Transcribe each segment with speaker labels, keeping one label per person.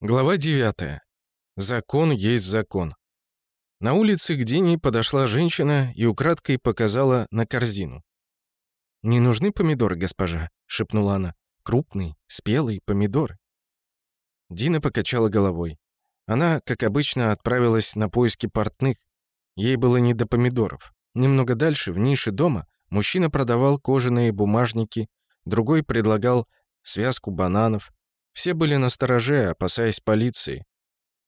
Speaker 1: Глава 9. Закон есть закон. На улице к Дине подошла женщина и украдкой показала на корзину. «Не нужны помидоры, госпожа», — шепнула она. «Крупный, спелый помидор». Дина покачала головой. Она, как обычно, отправилась на поиски портных. Ей было не до помидоров. Немного дальше, в нише дома, мужчина продавал кожаные бумажники, другой предлагал связку бананов — все были настороже, опасаясь полиции.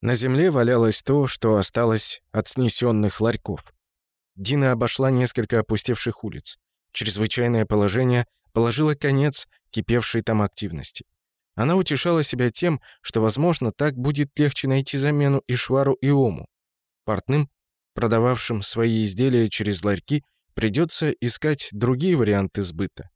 Speaker 1: На земле валялось то, что осталось от снесенных ларьков. Дина обошла несколько опустевших улиц. Чрезвычайное положение положило конец кипевшей там активности. Она утешала себя тем, что, возможно, так будет легче найти замену Ишвару и Ому. Портным, продававшим свои изделия через ларьки, придется искать другие варианты сбыта.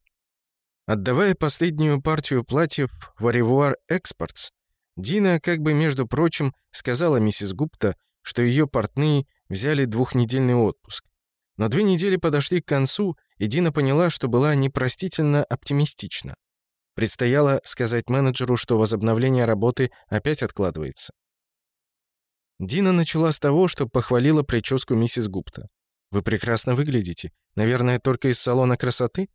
Speaker 1: Отдавая последнюю партию платьев в Аревуар Экспортс, Дина, как бы между прочим, сказала миссис Гупта, что ее портные взяли двухнедельный отпуск. Но две недели подошли к концу, и Дина поняла, что была непростительно оптимистична. Предстояло сказать менеджеру, что возобновление работы опять откладывается. Дина начала с того, что похвалила прическу миссис Гупта. «Вы прекрасно выглядите. Наверное, только из салона красоты?»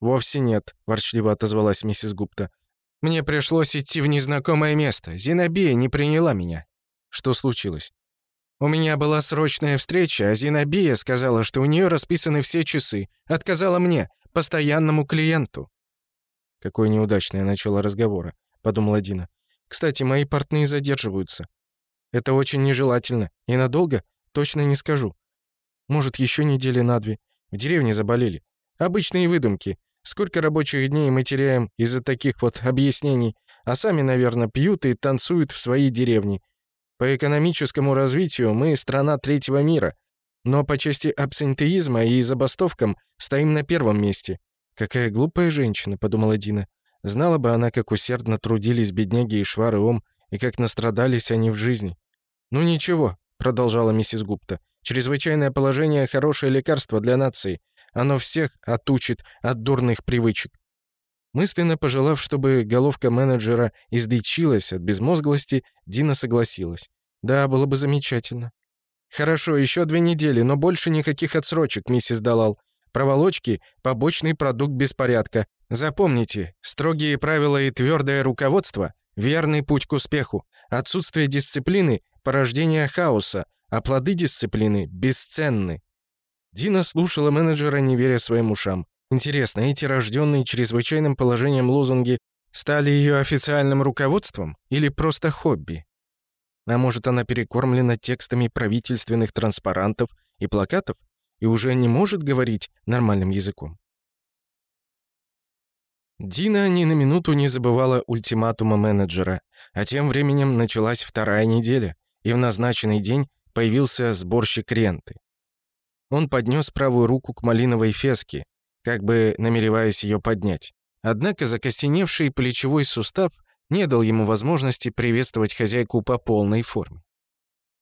Speaker 1: «Вовсе нет», — ворчливо отозвалась миссис Гупта. «Мне пришлось идти в незнакомое место. Зинобия не приняла меня». «Что случилось?» «У меня была срочная встреча, а Зинобия сказала, что у нее расписаны все часы. Отказала мне, постоянному клиенту». «Какое неудачное начало разговора», — подумала Дина. «Кстати, мои портные задерживаются. Это очень нежелательно. И надолго? Точно не скажу. Может, еще недели на две. В деревне заболели. Обычные выдумки. Сколько рабочих дней мы теряем из-за таких вот объяснений, а сами, наверное, пьют и танцуют в своей деревне. По экономическому развитию мы страна третьего мира, но по части абсентеизма и забастовкам стоим на первом месте. «Какая глупая женщина», — подумала Дина. Знала бы она, как усердно трудились бедняги и швары Ом, и как настрадались они в жизни. «Ну ничего», — продолжала миссис Гупта. «Чрезвычайное положение — хорошее лекарство для нации. Оно всех отучит от дурных привычек. Мысленно пожелав, чтобы головка менеджера излечилась от безмозглости, Дина согласилась. «Да, было бы замечательно». «Хорошо, еще две недели, но больше никаких отсрочек, миссис Далал. Проволочки — побочный продукт беспорядка. Запомните, строгие правила и твердое руководство — верный путь к успеху. Отсутствие дисциплины — порождение хаоса, а плоды дисциплины бесценны. Дина слушала менеджера, не веря своим ушам. Интересно, эти рожденные чрезвычайным положением лозунги стали ее официальным руководством или просто хобби? А может, она перекормлена текстами правительственных транспарантов и плакатов и уже не может говорить нормальным языком? Дина ни на минуту не забывала ультиматума менеджера, а тем временем началась вторая неделя, и в назначенный день появился сборщик ренты. Он поднес правую руку к малиновой феске, как бы намереваясь ее поднять. Однако закостеневший плечевой сустав не дал ему возможности приветствовать хозяйку по полной форме.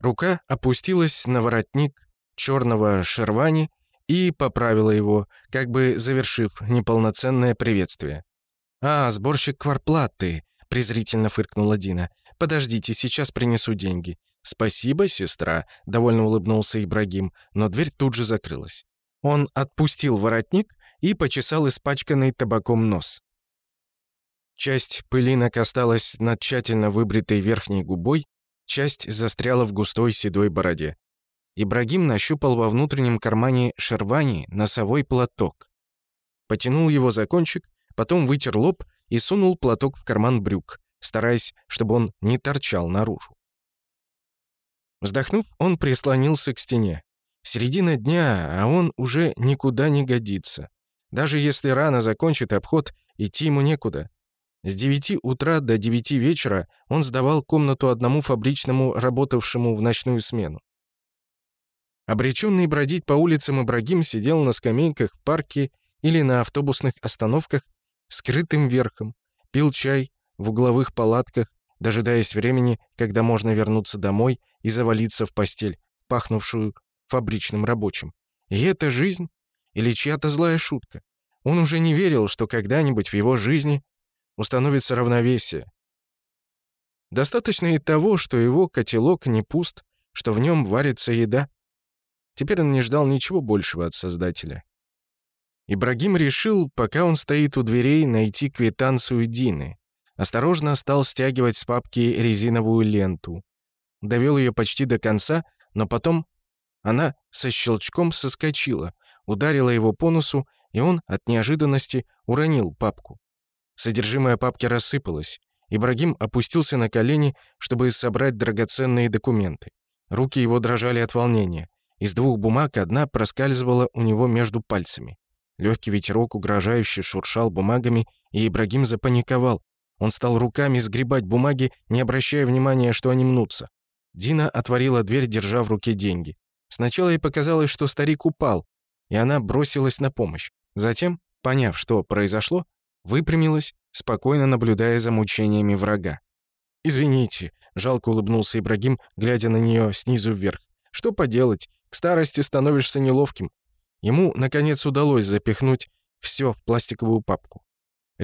Speaker 1: Рука опустилась на воротник черного шервани и поправила его, как бы завершив неполноценное приветствие. «А, сборщик кварплаты!» — презрительно фыркнула Дина. «Подождите, сейчас принесу деньги. «Спасибо, сестра», — довольно улыбнулся Ибрагим, но дверь тут же закрылась. Он отпустил воротник и почесал испачканный табаком нос. Часть пылинок осталась над тщательно выбритой верхней губой, часть застряла в густой седой бороде. Ибрагим нащупал во внутреннем кармане шервани носовой платок. Потянул его за кончик, потом вытер лоб и сунул платок в карман брюк, стараясь, чтобы он не торчал наружу. Вздохнув, он прислонился к стене. Середина дня, а он уже никуда не годится. Даже если рано закончит обход, идти ему некуда. С 9 утра до 9 вечера он сдавал комнату одному фабричному, работавшему в ночную смену. Обреченный бродить по улицам Ибрагим сидел на скамейках в парке или на автобусных остановках скрытым верхом, пил чай в угловых палатках, дожидаясь времени, когда можно вернуться домой и завалиться в постель, пахнувшую фабричным рабочим. И это жизнь? Или чья-то злая шутка? Он уже не верил, что когда-нибудь в его жизни установится равновесие. Достаточно и того, что его котелок не пуст, что в нем варится еда. Теперь он не ждал ничего большего от Создателя. Ибрагим решил, пока он стоит у дверей, найти квитанцию Дины. Осторожно стал стягивать с папки резиновую ленту. Довел ее почти до конца, но потом она со щелчком соскочила, ударила его по носу, и он от неожиданности уронил папку. Содержимое папки рассыпалось. Ибрагим опустился на колени, чтобы собрать драгоценные документы. Руки его дрожали от волнения. Из двух бумаг одна проскальзывала у него между пальцами. Легкий ветерок угрожающе шуршал бумагами, и Ибрагим запаниковал. Он стал руками сгребать бумаги, не обращая внимания, что они мнутся. Дина отворила дверь, держа в руке деньги. Сначала ей показалось, что старик упал, и она бросилась на помощь. Затем, поняв, что произошло, выпрямилась, спокойно наблюдая за мучениями врага. «Извините», — жалко улыбнулся Ибрагим, глядя на нее снизу вверх. «Что поделать? К старости становишься неловким». Ему, наконец, удалось запихнуть все в пластиковую папку.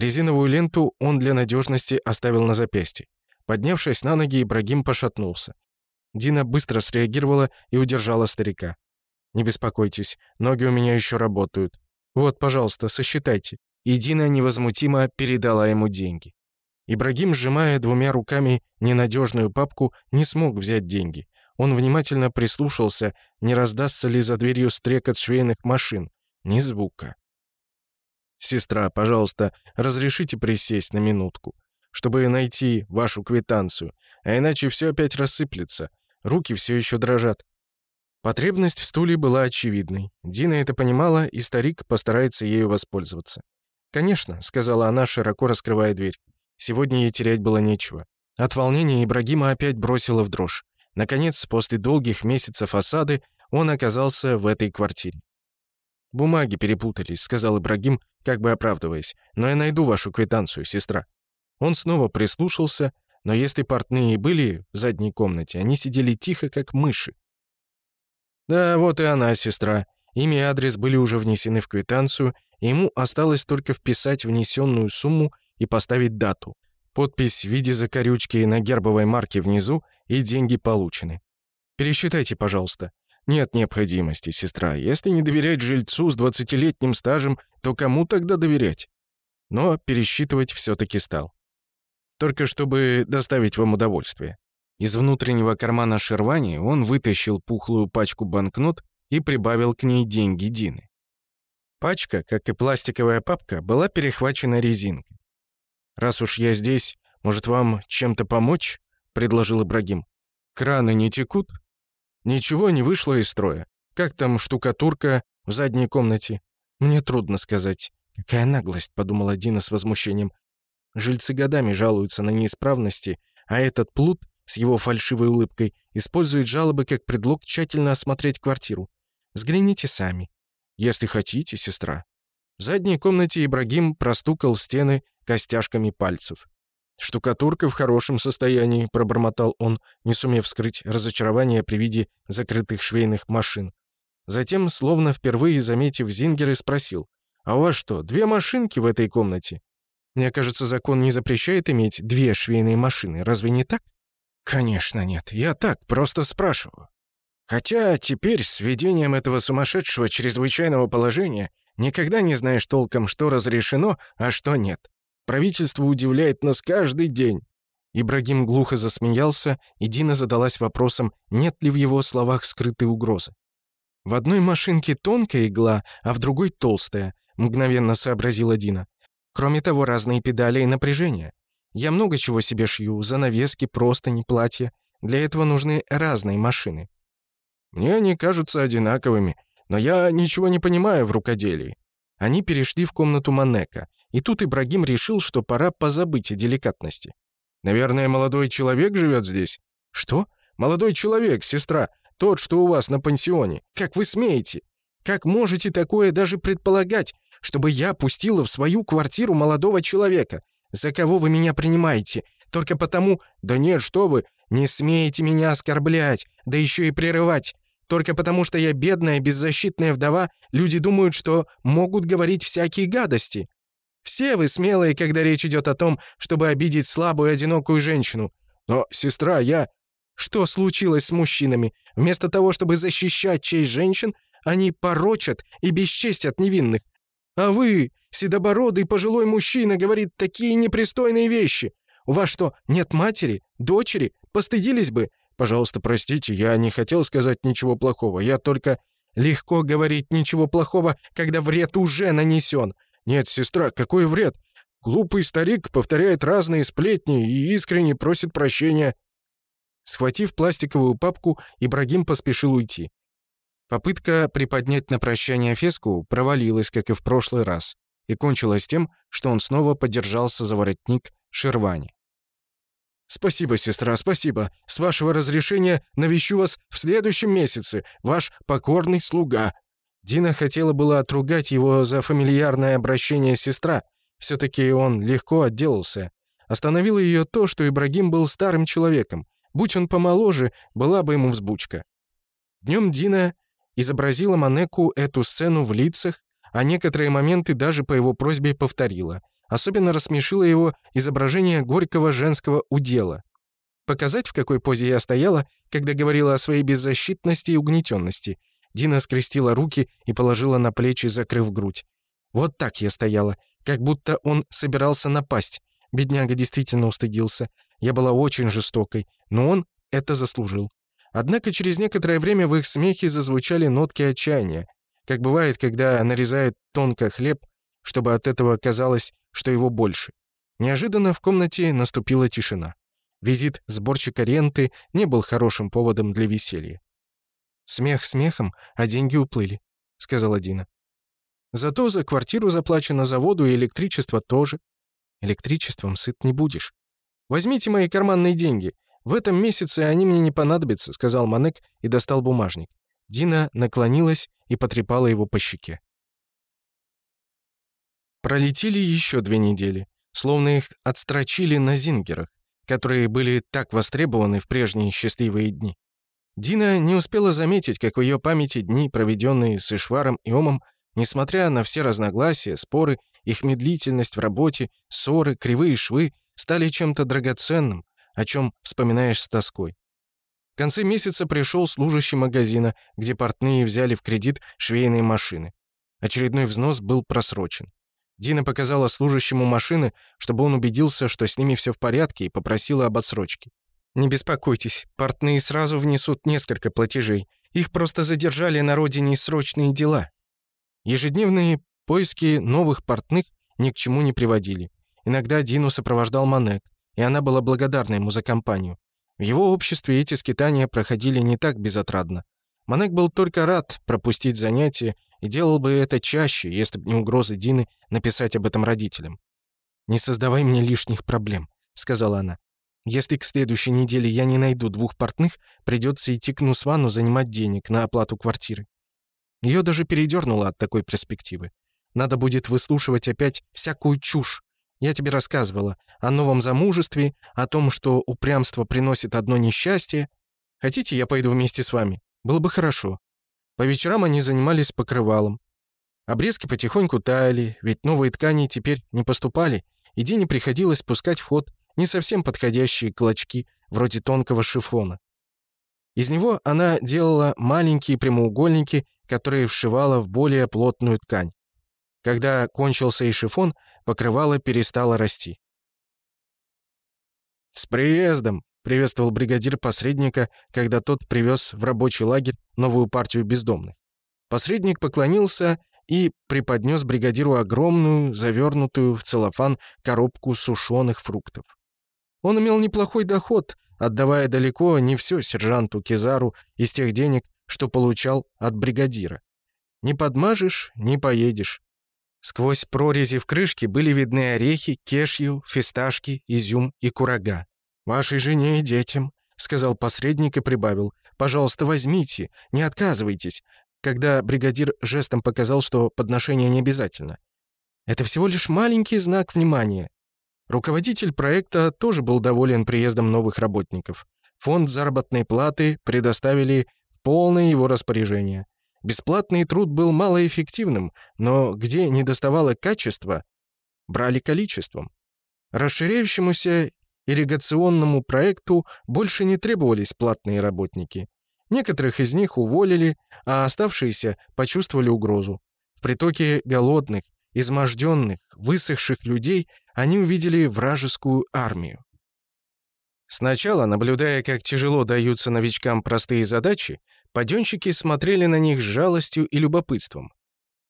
Speaker 1: Резиновую ленту он для надежности оставил на запястье. Поднявшись на ноги, Ибрагим пошатнулся. Дина быстро среагировала и удержала старика. «Не беспокойтесь, ноги у меня еще работают. Вот, пожалуйста, сосчитайте». И Дина невозмутимо передала ему деньги. Ибрагим, сжимая двумя руками ненадежную папку, не смог взять деньги. Он внимательно прислушался, не раздастся ли за дверью стрекот швейных машин. Ни звука. Сестра, пожалуйста, разрешите присесть на минутку, чтобы найти вашу квитанцию, а иначе все опять рассыплется. Руки все еще дрожат. Потребность в стуле была очевидной. Дина это понимала, и старик постарается ею воспользоваться. «Конечно», — сказала она, широко раскрывая дверь. Сегодня ей терять было нечего. От волнения Ибрагима опять бросила в дрожь. Наконец, после долгих месяцев осады, он оказался в этой квартире. «Бумаги перепутались», — сказал Ибрагим, как бы оправдываясь. «Но я найду вашу квитанцию, сестра». Он снова прислушался, но если портные были в задней комнате, они сидели тихо, как мыши. «Да, вот и она, сестра. Имя и адрес были уже внесены в квитанцию, и ему осталось только вписать внесенную сумму и поставить дату. Подпись в виде закорючки на гербовой марке внизу, и деньги получены. Пересчитайте, пожалуйста. «Нет необходимости, сестра. Если не доверять жильцу с двадцатилетним стажем, то кому тогда доверять?» Но пересчитывать все-таки стал. «Только чтобы доставить вам удовольствие». Из внутреннего кармана Шервани он вытащил пухлую пачку банкнот и прибавил к ней деньги Дины. Пачка, как и пластиковая папка, была перехвачена резинкой. «Раз уж я здесь, может, вам чем-то помочь?» — предложил Ибрагим. «Краны не текут?» Ничего не вышло из строя. Как там штукатурка в задней комнате? Мне трудно сказать. Какая наглость, подумала Дина с возмущением. Жильцы годами жалуются на неисправности, а этот плут с его фальшивой улыбкой использует жалобы как предлог тщательно осмотреть квартиру. Взгляните сами. Если хотите, сестра. В задней комнате Ибрагим простукал стены костяшками пальцев. «Штукатурка в хорошем состоянии», — пробормотал он, не сумев скрыть разочарование при виде закрытых швейных машин. Затем, словно впервые заметив Зингера, спросил, «А у вас что, две машинки в этой комнате?» «Мне кажется, закон не запрещает иметь две швейные машины, разве не так?» «Конечно нет, я так просто спрашиваю. Хотя теперь, с введением этого сумасшедшего чрезвычайного положения, никогда не знаешь толком, что разрешено, а что нет. Правительство удивляет нас каждый день». Ибрагим глухо засмеялся, и Дина задалась вопросом, нет ли в его словах скрытой угрозы. «В одной машинке тонкая игла, а в другой толстая», — мгновенно сообразила Дина. «Кроме того, разные педали и напряжение. Я много чего себе шью, занавески, простыни, платья. Для этого нужны разные машины». «Мне они кажутся одинаковыми, но я ничего не понимаю в рукоделии». Они перешли в комнату Манека, и тут Ибрагим решил, что пора позабыть о деликатности. «Наверное, молодой человек живет здесь?» «Что? Молодой человек, сестра, тот, что у вас на пансионе. Как вы смеете? Как можете такое даже предполагать, чтобы я пустила в свою квартиру молодого человека? За кого вы меня принимаете? Только потому... Да нет, что вы! Не смеете меня оскорблять, да еще и прерывать!» Только потому, что я бедная, беззащитная вдова, люди думают, что могут говорить всякие гадости. Все вы смелые, когда речь идет о том, чтобы обидеть слабую одинокую женщину.
Speaker 2: Но, сестра, я... Что случилось с мужчинами? Вместо того, чтобы защищать честь женщин, они порочат и бесчестят невинных. А вы, седобородый пожилой мужчина, говорит такие непристойные вещи. У вас что, нет матери, дочери? Постыдились бы? Пожалуйста, простите, я не хотел сказать ничего плохого. Я только... Легко говорить ничего плохого, когда вред уже нанесен. «Нет, сестра, какой вред! Глупый старик повторяет разные сплетни и искренне просит прощения». Схватив пластиковую папку, Ибрагим поспешил уйти. Попытка приподнять на прощание феску провалилась, как и в прошлый раз, и кончилась тем, что он снова подержался за воротник Шервани. «Спасибо, сестра, спасибо. С вашего разрешения навещу вас в следующем месяце, ваш покорный слуга», Дина хотела было отругать его за фамильярное обращение сестра. Все-таки он легко отделался. Остановило ее то, что Ибрагим был старым человеком. Будь он помоложе, была бы ему взбучка. Днем Дина изобразила Манеку эту сцену в лицах, а некоторые моменты даже по его просьбе повторила. Особенно рассмешило его изображение горького женского удела. Показать, в какой позе я стояла, когда говорила о своей беззащитности и угнетенности — Дина скрестила руки и положила на плечи, закрыв грудь. Вот так я стояла, как будто он собирался напасть. Бедняга действительно устыдился. Я была очень жестокой, но он это заслужил. Однако через некоторое время в их смехе зазвучали нотки отчаяния, как бывает, когда нарезают тонко хлеб, чтобы от этого казалось, что его больше. Неожиданно в комнате наступила тишина. Визит сборщика ренты не был хорошим поводом для веселья. «Смех смехом, а деньги уплыли», — сказала Дина. «Зато за квартиру заплачено, за воду и электричество тоже. Электричеством сыт не будешь. Возьмите мои карманные деньги. В этом месяце они мне не понадобятся», — сказал Манек и достал бумажник. Дина наклонилась и потрепала его по щеке. Пролетели еще две недели, словно их отстрочили на зингерах, которые были так востребованы в прежние счастливые дни. Дина не успела заметить, как в ее памяти дни, проведенные с Ишваром и Омом, несмотря на все разногласия, споры, их медлительность в работе, ссоры, кривые швы, стали чем-то драгоценным, о чем вспоминаешь с тоской. В конце месяца пришел служащий магазина, где портные взяли в кредит швейные машины. Очередной взнос был просрочен. Дина показала служащему машины, чтобы он убедился, что с ними все в порядке, и попросила об отсрочке. Не беспокойтесь, портные сразу внесут несколько платежей. Их просто задержали на родине срочные дела. Ежедневные поиски новых портных ни к чему не приводили. Иногда Дину сопровождал Манек, и она была благодарна ему за компанию. В его обществе эти скитания проходили не так безотрадно. Манек был только рад пропустить занятия и делал бы это чаще, если бы не угрозы Дины написать об этом родителям. «Не создавай мне лишних проблем», — сказала она. Если к следующей неделе я не найду двух портных, придется идти к Нусвану занимать денег на оплату квартиры. Ее даже передернуло от такой перспективы. Надо будет выслушивать опять всякую чушь. Я тебе рассказывала о новом замужестве, о том, что упрямство приносит одно несчастье. Хотите, я пойду вместе с вами? Было бы хорошо. По вечерам они занимались покрывалом. Обрезки потихоньку таяли, ведь новые ткани теперь не поступали, и Дине приходилось пускать в ход не совсем подходящие клочки, вроде тонкого шифона. Из него она делала маленькие прямоугольники, которые вшивала в более плотную ткань. Когда кончился и шифон, покрывало перестало расти. «С приездом!» — приветствовал бригадир посредника, когда тот привез в рабочий лагерь новую партию бездомных. Посредник поклонился и преподнес бригадиру огромную, завернутую в целлофан коробку сушеных фруктов. Он имел неплохой доход, отдавая далеко не все сержанту Кизару из тех денег, что получал от бригадира. Не подмажешь, не поедешь. Сквозь прорези в крышке были видны орехи, кешью, фисташки, изюм и курага. «Вашей жене и детям», — сказал посредник и прибавил. «Пожалуйста, возьмите, не отказывайтесь», когда бригадир жестом показал, что подношение не обязательно. «Это всего лишь маленький знак внимания. Руководитель проекта тоже был доволен приездом новых работников. Фонд заработной платы предоставили полное его распоряжение. Бесплатный труд был малоэффективным, но где не доставало качества, брали количеством. Расширяющемуся ирригационному проекту больше не требовались платные работники. Некоторых из них уволили, а оставшиеся почувствовали угрозу. В притоке голодных, изможденных, высохших людей, они увидели вражескую армию. Сначала, наблюдая, как тяжело даются новичкам простые задачи, паденщики смотрели на них с жалостью и любопытством.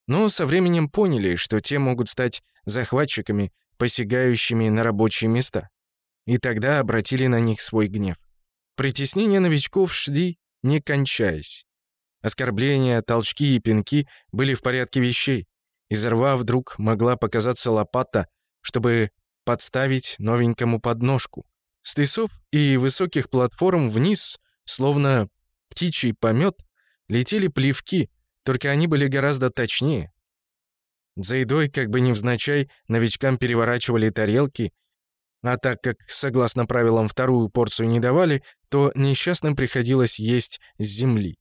Speaker 2: Но со временем поняли, что те могут стать захватчиками, посягающими на рабочие места. И тогда обратили на них свой гнев. Притеснения новичков шли, не кончаясь. Оскорбления, толчки и пинки были в порядке вещей, из рва вдруг могла показаться лопата, чтобы подставить новенькому подножку. С тысов и высоких платформ вниз, словно птичий помет, летели плевки, только они были гораздо точнее. За едой, как бы невзначай, новичкам переворачивали тарелки, а так как, согласно правилам, вторую порцию не давали, то несчастным приходилось есть с земли.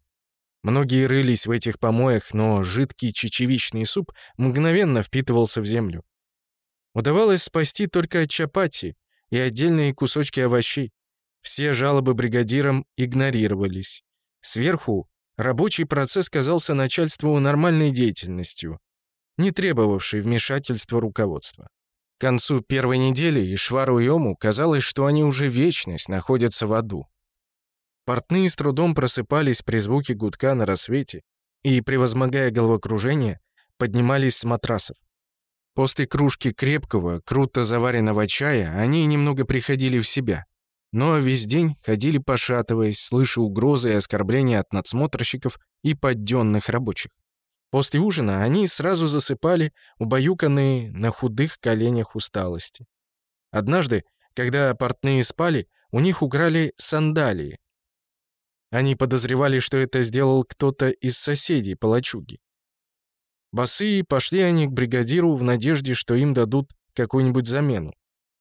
Speaker 2: Многие рылись в этих помоях, но жидкий чечевичный суп мгновенно впитывался в землю. Удавалось спасти только чапати и отдельные кусочки овощей. Все жалобы бригадирам игнорировались. Сверху рабочий процесс казался начальству нормальной деятельностью, не требовавшей вмешательства руководства. К концу первой недели Ишвару и Ому казалось, что они уже вечность находятся в аду. Портные с трудом просыпались при звуке гудка на рассвете и, превозмогая головокружение, поднимались с матрасов. После кружки крепкого, круто заваренного чая они немного приходили в себя, но весь день ходили пошатываясь, слыша угрозы и оскорбления от надсмотрщиков и подденных рабочих. После ужина они сразу засыпали, убаюканные на худых коленях усталости. Однажды, когда портные спали, у них украли сандалии, они подозревали, что это сделал кто-то из соседей палачуги. Босые пошли они к бригадиру в надежде, что им дадут какую-нибудь замену.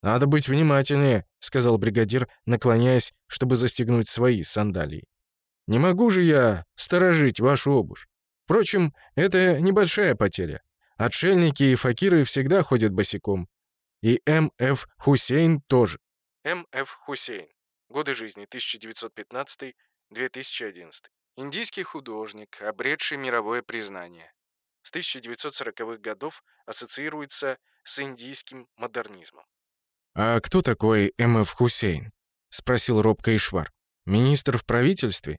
Speaker 2: «Надо быть внимательнее», — сказал бригадир, наклоняясь, чтобы застегнуть свои сандалии. «Не могу же я сторожить вашу обувь. Впрочем, это небольшая потеря. Отшельники и факиры всегда ходят босиком. И М.Ф. Хусейн тоже. М.Ф. Хусейн. Годы жизни 1915 2011. Индийский художник, обретший мировое признание. С 1940-х годов ассоциируется с индийским модернизмом.
Speaker 1: «А кто такой М.Ф. Хусейн?» — спросил робко Ишвар. «Министр в правительстве?»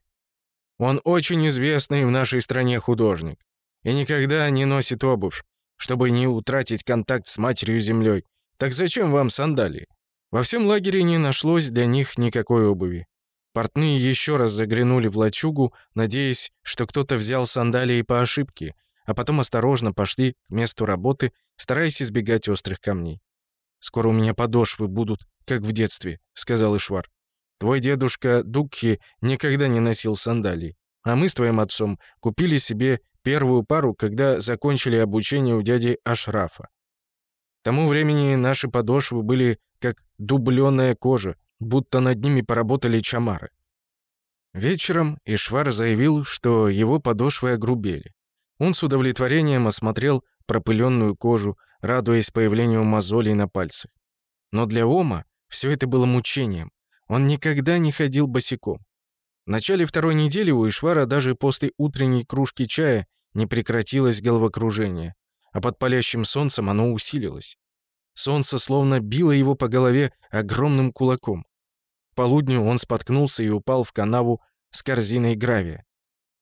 Speaker 1: «Он очень известный в нашей стране художник и никогда не носит обувь, чтобы не утратить контакт с матерью землей. Так зачем вам сандалии? Во всем лагере не нашлось для них никакой обуви. Портные еще раз заглянули в лачугу, надеясь, что кто-то взял сандалии по ошибке, а потом осторожно пошли к месту работы, стараясь избегать острых камней. «Скоро у меня подошвы будут, как в детстве», — сказал Ишвар. «Твой дедушка Дукхи никогда не носил сандалий, а мы с твоим отцом купили себе первую пару, когда закончили обучение у дяди Ашрафа. К тому времени наши подошвы были как дубленая кожа, будто над ними поработали чамары. Вечером Ишвар заявил, что его подошвы огрубели. Он с удовлетворением осмотрел пропыленную кожу, радуясь появлению мозолей на пальцах. Но для Ома все это было мучением. Он никогда не ходил босиком. В начале второй недели у Ишвара даже после утренней кружки чая не прекратилось головокружение, а под палящим солнцем оно усилилось. Солнце словно било его по голове огромным кулаком. Полудню он споткнулся и упал в канаву с корзиной гравия.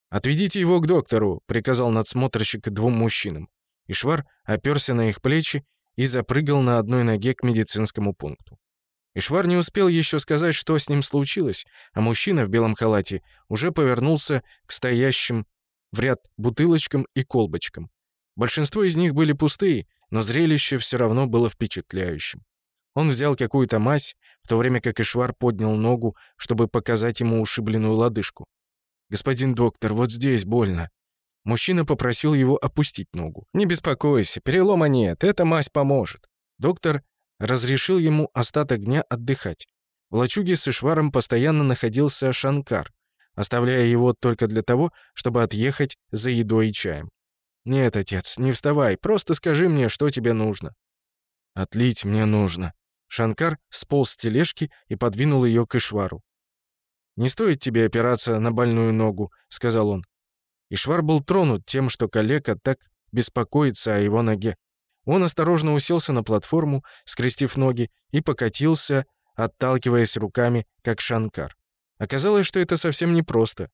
Speaker 1: «Отведите его к доктору», — приказал надсмотрщик двум мужчинам. Ишвар оперся на их плечи и запрыгал на одной ноге к медицинскому пункту. Ишвар не успел еще сказать, что с ним случилось, а мужчина в белом халате уже повернулся к стоящим в ряд бутылочкам и колбочкам. Большинство из них были пустые, но зрелище все равно было впечатляющим. Он взял какую-то мазь, в то время как Ишвар поднял ногу, чтобы показать ему ушибленную лодыжку. «Господин доктор, вот здесь больно». Мужчина попросил его опустить ногу. «Не беспокойся, перелома нет, эта мазь поможет». Доктор разрешил ему остаток дня отдыхать. В лачуге с Ишваром постоянно находился Шанкар, оставляя его только для того, чтобы отъехать за едой и чаем. «Нет, отец, не вставай, просто скажи мне, что тебе нужно». «Отлить мне нужно», Шанкар сполз с тележки и подвинул ее к Ишвару. «Не стоит тебе опираться на больную ногу», — сказал он. Ишвар был тронут тем, что коллега так беспокоится о его ноге. Он осторожно уселся на платформу, скрестив ноги, и покатился, отталкиваясь руками, как Шанкар. Оказалось, что это совсем непросто.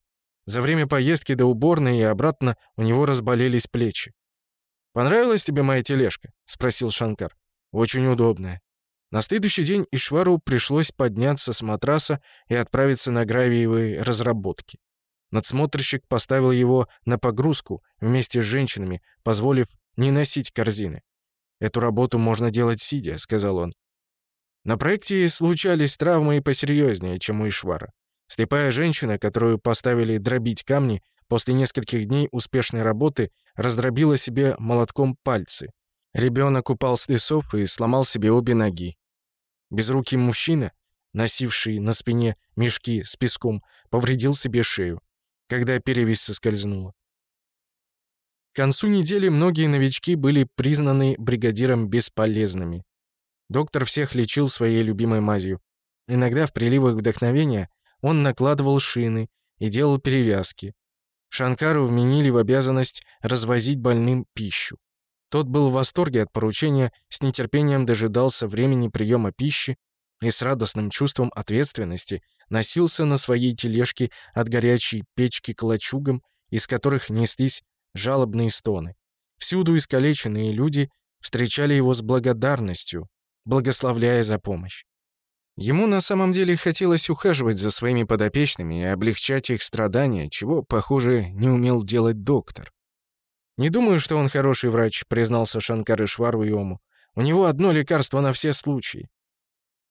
Speaker 1: За время поездки до уборной и обратно у него разболелись плечи. «Понравилась тебе моя тележка?» — спросил Шанкар. «Очень удобная. На следующий день Ишвару пришлось подняться с матраса и отправиться на гравиевые разработки. Надсмотрщик поставил его на погрузку вместе с женщинами, позволив не носить корзины. «Эту работу можно делать сидя», — сказал он. На проекте случались травмы и посерьезнее, чем у Ишвара. Слепая женщина, которую поставили дробить камни, после нескольких дней успешной работы раздробила себе молотком пальцы — Ребенок упал с лесов и сломал себе обе ноги. Безрукий мужчина, носивший на спине мешки с песком, повредил себе шею, когда перевязь соскользнула. К концу недели многие новички были признаны бригадиром бесполезными. Доктор всех лечил своей любимой мазью. Иногда в приливах вдохновения он накладывал шины и делал перевязки. Шанкару вменили в обязанность развозить больным пищу. Тот был в восторге от поручения, с нетерпением дожидался времени приема пищи и с радостным чувством ответственности носился на своей тележке от горячей печки к лачугам, из которых неслись жалобные стоны. Всюду искалеченные люди встречали его с благодарностью, благословляя за помощь. Ему на самом деле хотелось ухаживать за своими подопечными и облегчать их страдания, чего, похоже, не умел делать доктор. «Не думаю, что он хороший врач», — признался Шанкар Ишвару и «У него одно лекарство на все случаи».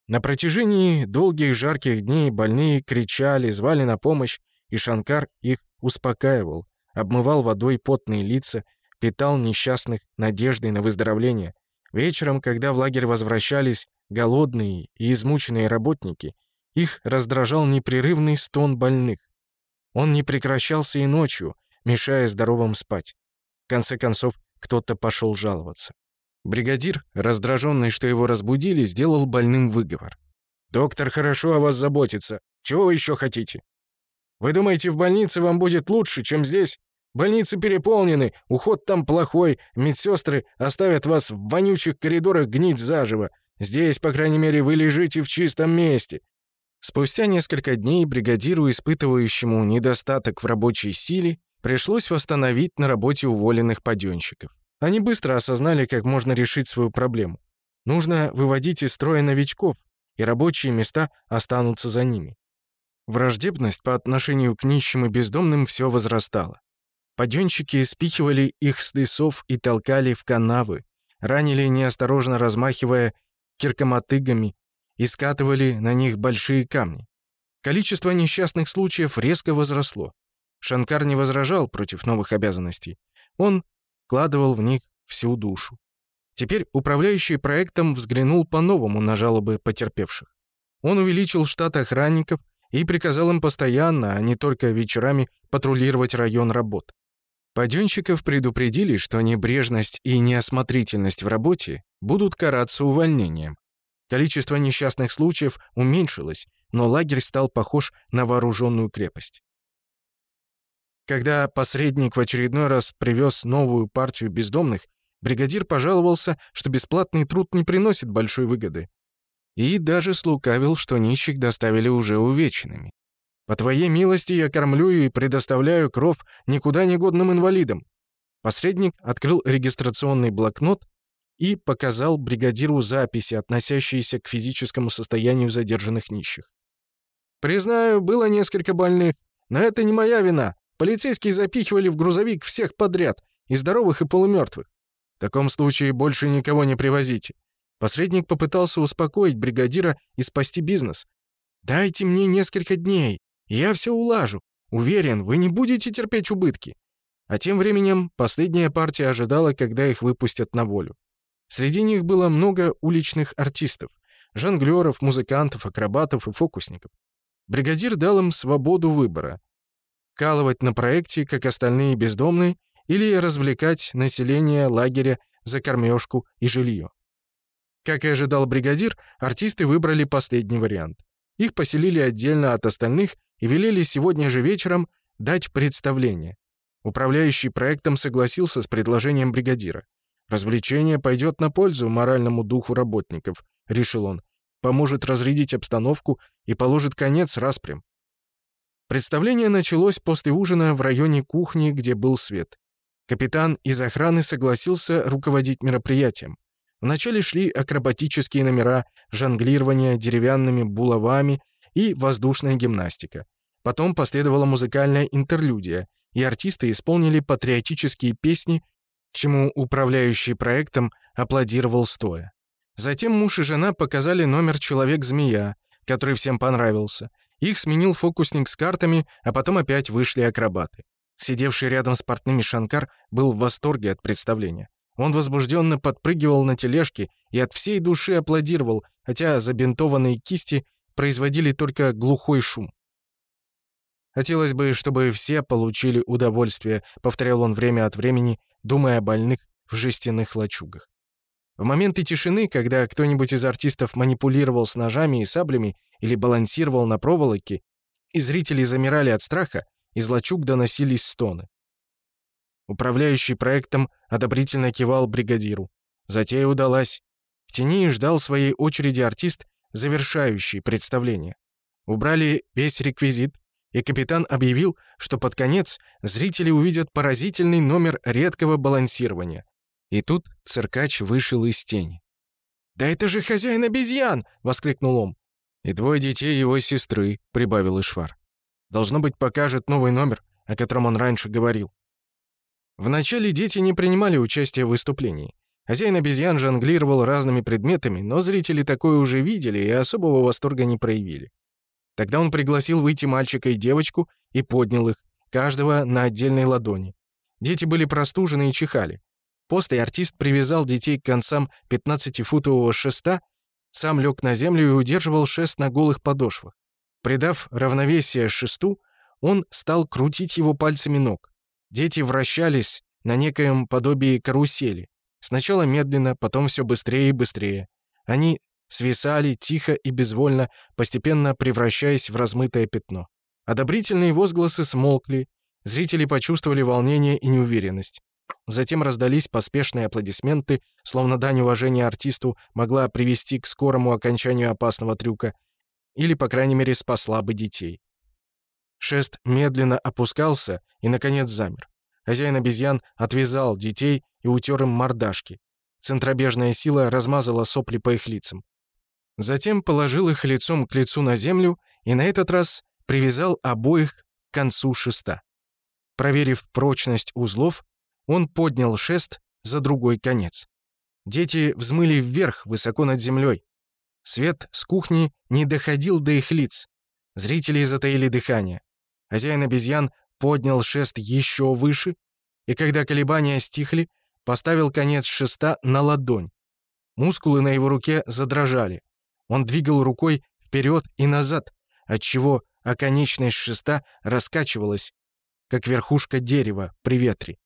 Speaker 1: На протяжении долгих жарких дней больные кричали, звали на помощь, и Шанкар их успокаивал, обмывал водой потные лица, питал несчастных надеждой на выздоровление. Вечером, когда в лагерь возвращались голодные и измученные работники, их раздражал непрерывный стон больных. Он не прекращался и ночью, мешая здоровым спать. В конце концов, кто-то пошел жаловаться. Бригадир, раздраженный, что его разбудили, сделал больным выговор. «Доктор хорошо о вас заботится. Чего вы еще хотите? Вы думаете, в больнице вам будет лучше, чем здесь? Больницы переполнены, уход там плохой, медсестры оставят вас в вонючих коридорах гнить заживо. Здесь, по крайней мере, вы лежите в чистом месте». Спустя несколько дней бригадиру, испытывающему недостаток в рабочей силе, Пришлось восстановить на работе уволенных паденщиков. Они быстро осознали, как можно решить свою проблему. Нужно выводить из строя новичков, и рабочие места останутся за ними. Враждебность по отношению к нищим и бездомным все возрастала. Паденщики спихивали их с лесов и толкали в канавы, ранили неосторожно размахивая киркоматыгами и скатывали на них большие камни. Количество несчастных случаев резко возросло. Шанкар не возражал против новых обязанностей. Он вкладывал в них всю душу. Теперь управляющий проектом взглянул по-новому на жалобы потерпевших. Он увеличил штат охранников и приказал им постоянно, а не только вечерами, патрулировать район работ. Паденщиков предупредили, что небрежность и неосмотрительность в работе будут караться увольнением. Количество несчастных случаев уменьшилось, но лагерь стал похож на вооруженную крепость. Когда посредник в очередной раз привез новую партию бездомных, бригадир пожаловался, что бесплатный труд не приносит большой выгоды. И даже слукавил, что нищих доставили уже увеченными. «По твоей милости я кормлю и предоставляю кров никуда негодным инвалидам». Посредник открыл регистрационный блокнот и показал бригадиру записи, относящиеся к физическому состоянию задержанных нищих. «Признаю, было несколько больных, но это не моя вина. Полицейские запихивали в грузовик всех подряд, и здоровых, и полумертвых. В таком случае больше никого не привозите. Посредник попытался успокоить бригадира и спасти бизнес. «Дайте мне несколько дней, и я все улажу. Уверен, вы не будете терпеть убытки». А тем временем последняя партия ожидала, когда их выпустят на волю. Среди них было много уличных артистов, жонглеров, музыкантов, акробатов и фокусников. Бригадир дал им свободу выбора вкалывать на проекте, как остальные бездомные, или развлекать население лагеря за кормежку и жилье.
Speaker 2: Как и ожидал бригадир, артисты выбрали последний вариант. Их поселили отдельно от остальных и велели сегодня же вечером дать представление. Управляющий проектом согласился с предложением бригадира. «Развлечение пойдет на пользу моральному духу работников», — решил он. «Поможет разрядить обстановку и положит конец распрям. Представление началось после ужина в районе кухни, где был свет. Капитан из охраны согласился руководить мероприятием. Вначале шли акробатические номера, жонглирование деревянными булавами и воздушная гимнастика. Потом последовала музыкальная интерлюдия, и артисты исполнили патриотические песни, чему управляющий проектом аплодировал стоя. Затем муж и жена показали номер «Человек-змея», который всем понравился — их сменил фокусник с картами, а потом опять вышли акробаты. Сидевший рядом с портными Шанкар был в восторге от представления. Он возбужденно подпрыгивал на тележке и от всей души аплодировал, хотя забинтованные кисти производили только глухой шум. «Хотелось бы, чтобы все получили удовольствие», — повторял он время от времени, думая о больных в жестяных лачугах. В моменты тишины, когда кто-нибудь из артистов манипулировал с ножами и саблями или балансировал на проволоке, и зрители замирали от страха, из лачуг доносились стоны. Управляющий проектом одобрительно кивал бригадиру. Затея удалась. В тени ждал своей очереди артист, завершающий представление. Убрали весь реквизит, и капитан объявил, что под конец зрители увидят поразительный номер редкого балансирования. И тут циркач вышел из тени. «Да это же хозяин обезьян!» — воскликнул он. «И двое детей его сестры», — прибавил Ишвар. «Должно быть, покажет новый номер, о котором он раньше говорил». Вначале дети не принимали участия в выступлении. Хозяин обезьян жонглировал разными предметами, но зрители такое уже видели и особого восторга не проявили. Тогда он пригласил выйти мальчика и девочку и поднял их, каждого на отдельной ладони. Дети были простужены и чихали. Пост и артист привязал детей к концам 15-футового шеста, сам лег на землю и удерживал шест на голых подошвах. Придав равновесие шесту, он стал крутить его пальцами ног. Дети вращались на некоем подобии карусели. Сначала медленно, потом все быстрее и быстрее. Они свисали тихо и безвольно, постепенно превращаясь в размытое пятно. Одобрительные возгласы смолкли, зрители почувствовали волнение и неуверенность. Затем раздались поспешные аплодисменты, словно дань уважения артисту могла привести к скорому окончанию опасного трюка или, по крайней мере, спасла бы детей. Шест медленно опускался и, наконец, замер. Хозяин обезьян отвязал детей и утер им мордашки. Центробежная сила размазала сопли по их лицам. Затем положил их лицом к лицу на землю и на этот раз привязал обоих к концу шеста. Проверив прочность узлов, он поднял шест за другой конец. Дети взмыли вверх, высоко над землей. Свет с кухни не доходил до их лиц. Зрители затаили дыхание. Хозяин обезьян поднял шест еще выше, и когда колебания стихли, поставил конец шеста на ладонь. Мускулы на его руке задрожали. Он двигал рукой вперед и назад, отчего оконечность шеста раскачивалась, как верхушка дерева при ветре.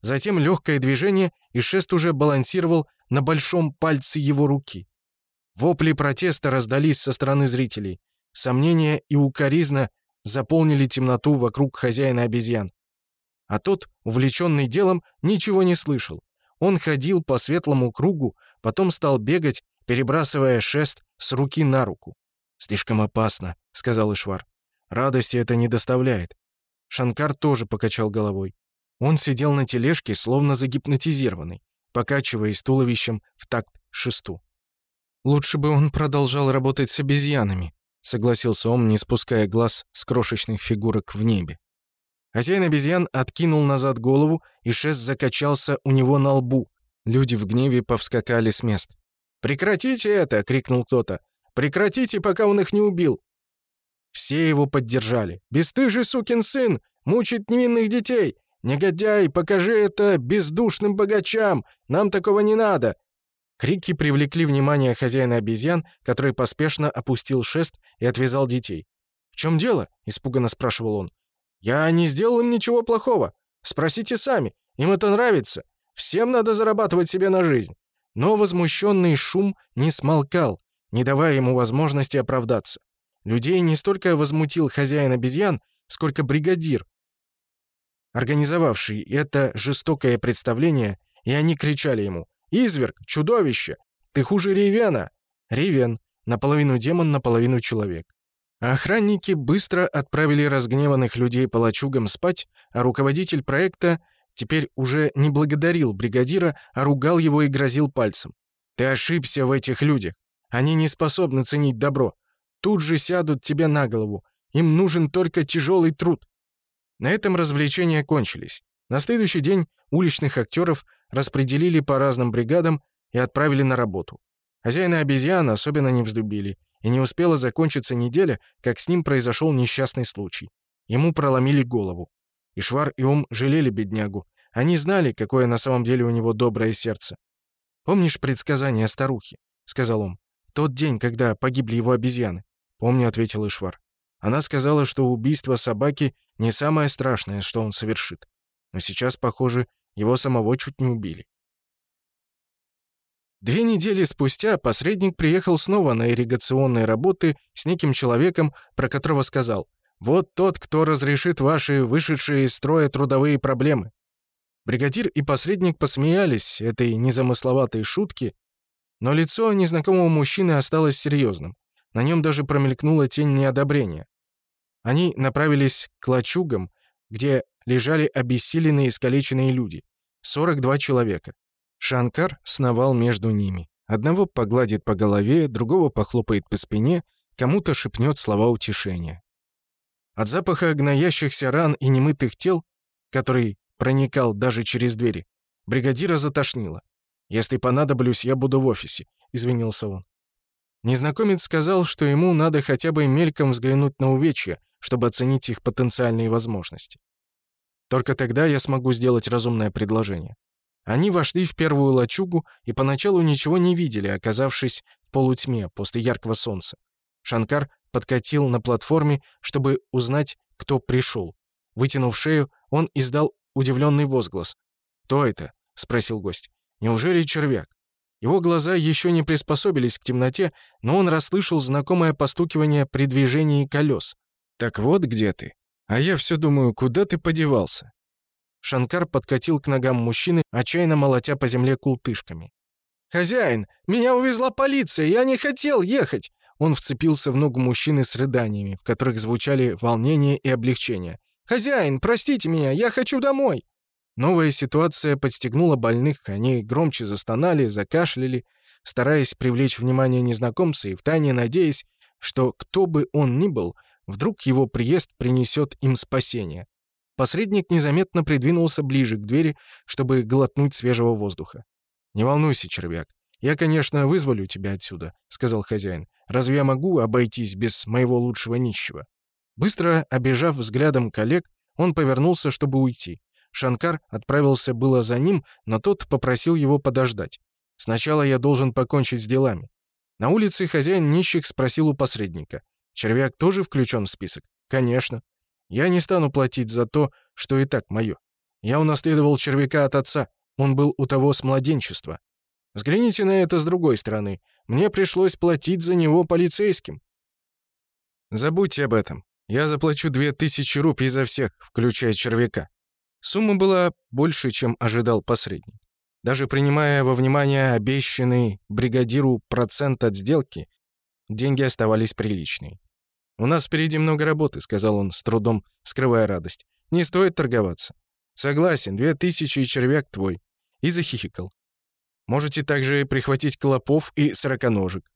Speaker 2: Затем легкое движение, и шест уже балансировал на большом пальце его руки. Вопли протеста раздались со стороны зрителей. Сомнения и укоризна заполнили темноту вокруг хозяина обезьян. А тот, увлеченный делом, ничего не слышал. Он ходил по светлому кругу, потом стал бегать, перебрасывая шест с руки на руку. «Слишком опасно», — сказал Ишвар. «Радости это не доставляет». Шанкар тоже покачал головой. Он сидел на тележке, словно загипнотизированный, покачиваясь туловищем в такт шесту. «Лучше бы он продолжал работать с обезьянами», — согласился он, не спуская глаз с крошечных фигурок в небе. Хозяин обезьян откинул назад голову, и шест закачался у него на лбу. Люди в гневе повскакали с мест. «Прекратите это!» — крикнул кто-то. «Прекратите, пока он их не убил!» Все его поддержали. «Бестыжий сукин сын! Мучит невинных детей! «Негодяй, покажи это бездушным богачам! Нам такого не надо!» Крики привлекли внимание хозяина обезьян, который поспешно опустил шест и отвязал детей. «В чем дело?» — испуганно спрашивал он. «Я не сделал им ничего плохого. Спросите сами. Им это нравится. Всем надо зарабатывать себе на жизнь». Но возмущенный шум не смолкал, не давая ему возможности оправдаться. Людей не столько возмутил хозяин обезьян, сколько бригадир, организовавший это жестокое представление, и они кричали ему «Изверг! Чудовище! Ты хуже Ривена. Ривен — наполовину демон, наполовину человек. А охранники быстро отправили разгневанных людей по лачугам спать, а руководитель проекта теперь уже не благодарил бригадира, а ругал его и грозил пальцем. «Ты ошибся в этих людях. Они не способны ценить добро. Тут же сядут тебе на голову. Им нужен только тяжелый труд. На этом развлечения кончились. На следующий день уличных актеров распределили по разным бригадам и отправили на работу. Хозяина обезьян особенно не вздубили, и не успела закончиться неделя, как с ним произошел несчастный случай. Ему проломили голову. Ишвар и Ум жалели беднягу. Они знали, какое на самом деле у него доброе сердце. «Помнишь предсказание старухи?» — сказал он. «Тот день, когда погибли его обезьяны». «Помню», — ответил Ишвар. Она сказала, что убийство собаки не самое страшное, что он совершит. Но сейчас, похоже, его самого чуть не убили. Две недели спустя посредник приехал снова на ирригационные работы с неким человеком, про которого сказал «Вот тот, кто разрешит ваши вышедшие из строя трудовые проблемы». Бригадир и посредник посмеялись этой незамысловатой шутки, но лицо незнакомого мужчины осталось серьезным. На нем даже промелькнула тень неодобрения. Они направились к лачугам, где лежали обессиленные и искалеченные люди. 42 человека. Шанкар сновал между ними. Одного погладит по голове, другого похлопает по спине, кому-то шепнет слова утешения. От запаха гноящихся ран и немытых тел, который проникал даже через двери, бригадира затошнило. «Если понадоблюсь, я буду в офисе», — извинился он. Незнакомец сказал, что ему надо хотя бы мельком взглянуть на увечья, чтобы оценить их потенциальные возможности. Только тогда я смогу сделать разумное предложение. Они вошли в первую лачугу и поначалу ничего не видели, оказавшись в полутьме после яркого солнца. Шанкар подкатил на платформе, чтобы узнать, кто пришел. Вытянув шею, он издал удивленный возглас. «Кто это?» — спросил гость. «Неужели червяк?» Его глаза еще не приспособились к темноте, но он расслышал знакомое постукивание при движении колес. Так вот где ты. А я все думаю, куда ты подевался?» Шанкар подкатил к ногам мужчины, отчаянно молотя по земле култышками. «Хозяин, меня увезла полиция, я не хотел ехать!» Он вцепился в ногу мужчины с рыданиями, в которых звучали волнение и облегчение. «Хозяин, простите меня, я хочу домой!» Новая ситуация подстегнула больных, они громче застонали, закашляли, стараясь привлечь внимание незнакомца и втайне надеясь, что кто бы он ни был — Вдруг его приезд принесет им спасение. Посредник незаметно придвинулся ближе к двери, чтобы глотнуть свежего воздуха. «Не волнуйся, червяк. Я, конечно, вызволю тебя отсюда», — сказал хозяин. «Разве я могу обойтись без моего лучшего нищего?» Быстро обижав взглядом коллег, он повернулся, чтобы уйти. Шанкар отправился было за ним, но тот попросил его подождать. «Сначала я должен покончить с делами». На улице хозяин нищих спросил у посредника. Червяк тоже включен в список? Конечно. Я не стану платить за то, что и так мое. Я унаследовал червяка от отца. Он был у того с младенчества. Взгляните на это с другой стороны. Мне пришлось платить за него полицейским. Забудьте об этом. Я заплачу две тысячи рупий за всех, включая червяка. Сумма была больше, чем ожидал посредник. Даже принимая во внимание обещанный бригадиру процент от сделки, деньги оставались приличные. «У нас впереди много работы», — сказал он, с трудом скрывая радость. «Не стоит торговаться». «Согласен, две тысячи и червяк твой». И захихикал. «Можете также прихватить клопов и сороконожек».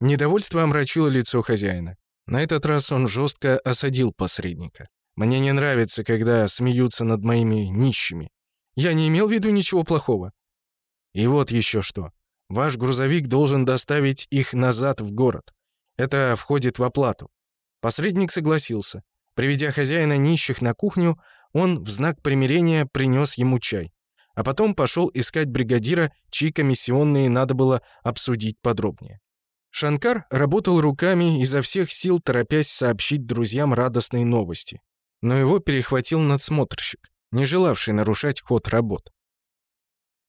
Speaker 2: Недовольство омрачило лицо хозяина. На этот раз он жестко осадил посредника. «Мне не нравится, когда смеются над моими нищими. Я не имел в виду ничего плохого». «И вот еще что. Ваш грузовик должен доставить их назад в город. Это входит в оплату. Посредник согласился. Приведя хозяина нищих на кухню, он в знак примирения принес ему чай. А потом пошел искать бригадира, чьи комиссионные надо было обсудить подробнее. Шанкар работал руками, изо всех сил торопясь сообщить друзьям радостные новости. Но его перехватил надсмотрщик, не желавший нарушать ход работ.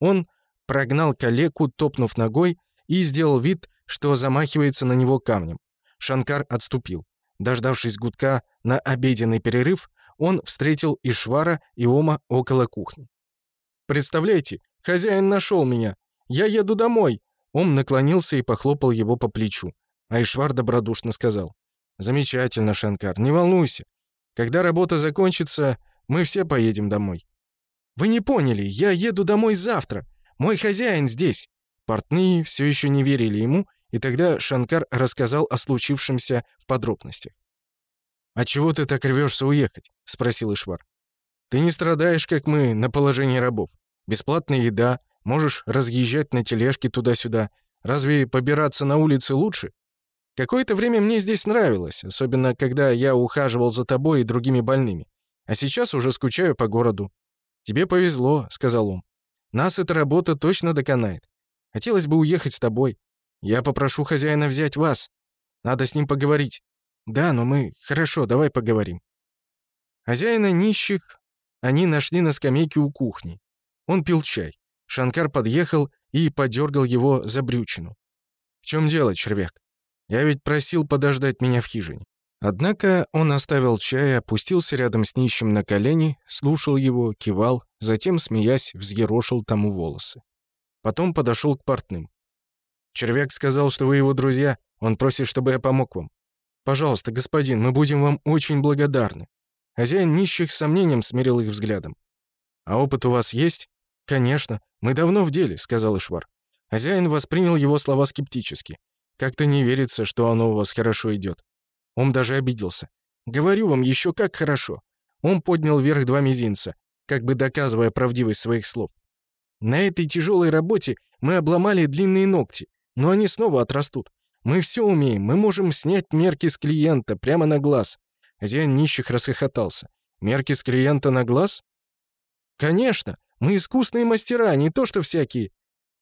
Speaker 2: Он
Speaker 1: прогнал калеку, топнув ногой, и сделал вид, что замахивается на него камнем. Шанкар отступил. Дождавшись гудка на обеденный перерыв, он встретил Ишвара и Ома около кухни. «Представляете, хозяин нашел меня! Я еду домой!» Ом наклонился и похлопал его по плечу. А Ишвар добродушно сказал. «Замечательно, Шанкар, не волнуйся. Когда работа закончится, мы все поедем домой». «Вы не поняли, я еду домой завтра. Мой хозяин здесь». Портные все еще не верили ему и тогда Шанкар рассказал о случившемся в подробностях. «А чего ты так рвешься уехать?» — спросил Ишвар. «Ты не страдаешь, как мы, на положении рабов. Бесплатная еда, можешь разъезжать на тележке туда-сюда. Разве побираться на улице лучше?» Какое-то время мне здесь нравилось, особенно когда я ухаживал за тобой и другими больными. А сейчас уже скучаю по городу. Тебе повезло, сказал он. Нас эта работа точно доконает. Хотелось бы уехать с тобой. Я попрошу хозяина взять вас. Надо с ним поговорить. Да, но мы... Хорошо, давай поговорим. Хозяина нищих они нашли на скамейке у кухни. Он пил чай. Шанкар подъехал и подергал его за брючину. «В чем дело, червяк? Я ведь просил подождать меня в хижине». Однако он оставил чай, опустился рядом с нищим на колени, слушал его, кивал, затем, смеясь, взъерошил тому волосы. Потом подошел к портным. Червяк сказал, что вы его друзья. Он просит, чтобы я помог вам. Пожалуйста, господин, мы будем вам очень благодарны». Хозяин нищих с сомнением смирил их взглядом. «А опыт у вас есть?» «Конечно. Мы давно в деле», — сказал Ишвар. Хозяин воспринял его слова скептически. «Как-то не верится, что оно у вас хорошо идет. Он даже обиделся. «Говорю вам, еще как хорошо». Он поднял вверх два мизинца, как бы доказывая правдивость своих слов. «На этой тяжелой работе мы обломали длинные ногти, но они снова отрастут. Мы все умеем, мы можем снять мерки с клиента прямо на глаз». Хозяин нищих расхохотался. «Мерки с клиента на глаз?» «Конечно! Мы искусные мастера, а не то что всякие!»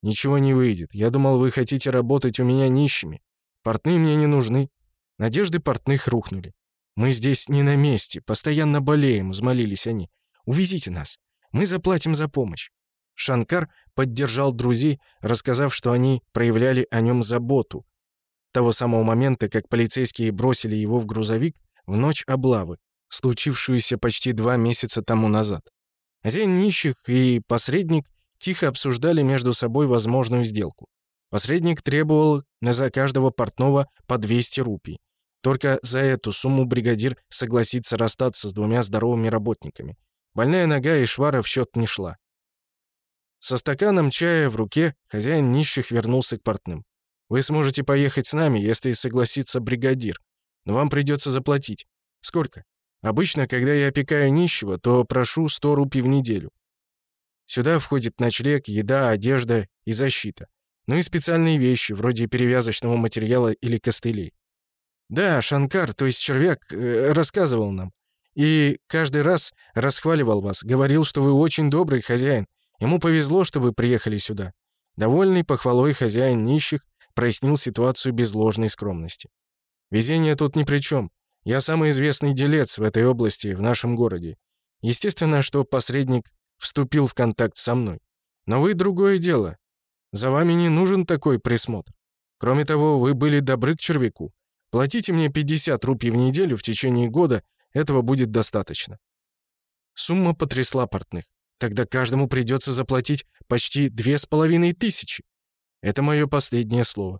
Speaker 1: «Ничего не выйдет. Я думал, вы хотите работать у меня нищими. Портные мне не нужны». Надежды портных рухнули. «Мы здесь не на месте, постоянно болеем», — взмолились они. «Увезите нас. Мы заплатим за помощь». Шанкар поддержал друзей, рассказав, что они проявляли о нем заботу. Того самого момента, как полицейские бросили его в грузовик в ночь облавы, случившуюся почти два месяца тому назад. Хозяин нищих и посредник тихо обсуждали между собой возможную сделку. Посредник требовал за каждого портного по 200 рупий. Только за эту сумму бригадир согласится расстаться с двумя здоровыми работниками. Больная нога и швара в счет не шла. Со стаканом чая в руке хозяин нищих вернулся к портным. «Вы сможете поехать с нами, если согласится бригадир. Но вам придется заплатить. Сколько? Обычно, когда я опекаю нищего, то прошу 100 рупий в неделю. Сюда входит ночлег, еда, одежда и защита. Ну и специальные вещи, вроде перевязочного материала или костылей. Да, Шанкар, то есть червяк, э, рассказывал нам. И каждый раз расхваливал вас, говорил, что вы очень добрый хозяин, Ему повезло, что вы приехали сюда. Довольный похвалой хозяин нищих прояснил ситуацию без ложной скромности. Везение тут ни при чем. Я самый известный делец в этой области, в нашем городе. Естественно, что посредник вступил в контакт со мной. Но вы другое дело. За вами не нужен такой присмотр. Кроме того, вы были добры к червяку. Платите мне 50 рупий в неделю в течение года, этого будет достаточно». Сумма потрясла портных. Тогда каждому придется заплатить почти две с половиной тысячи. Это мое последнее слово.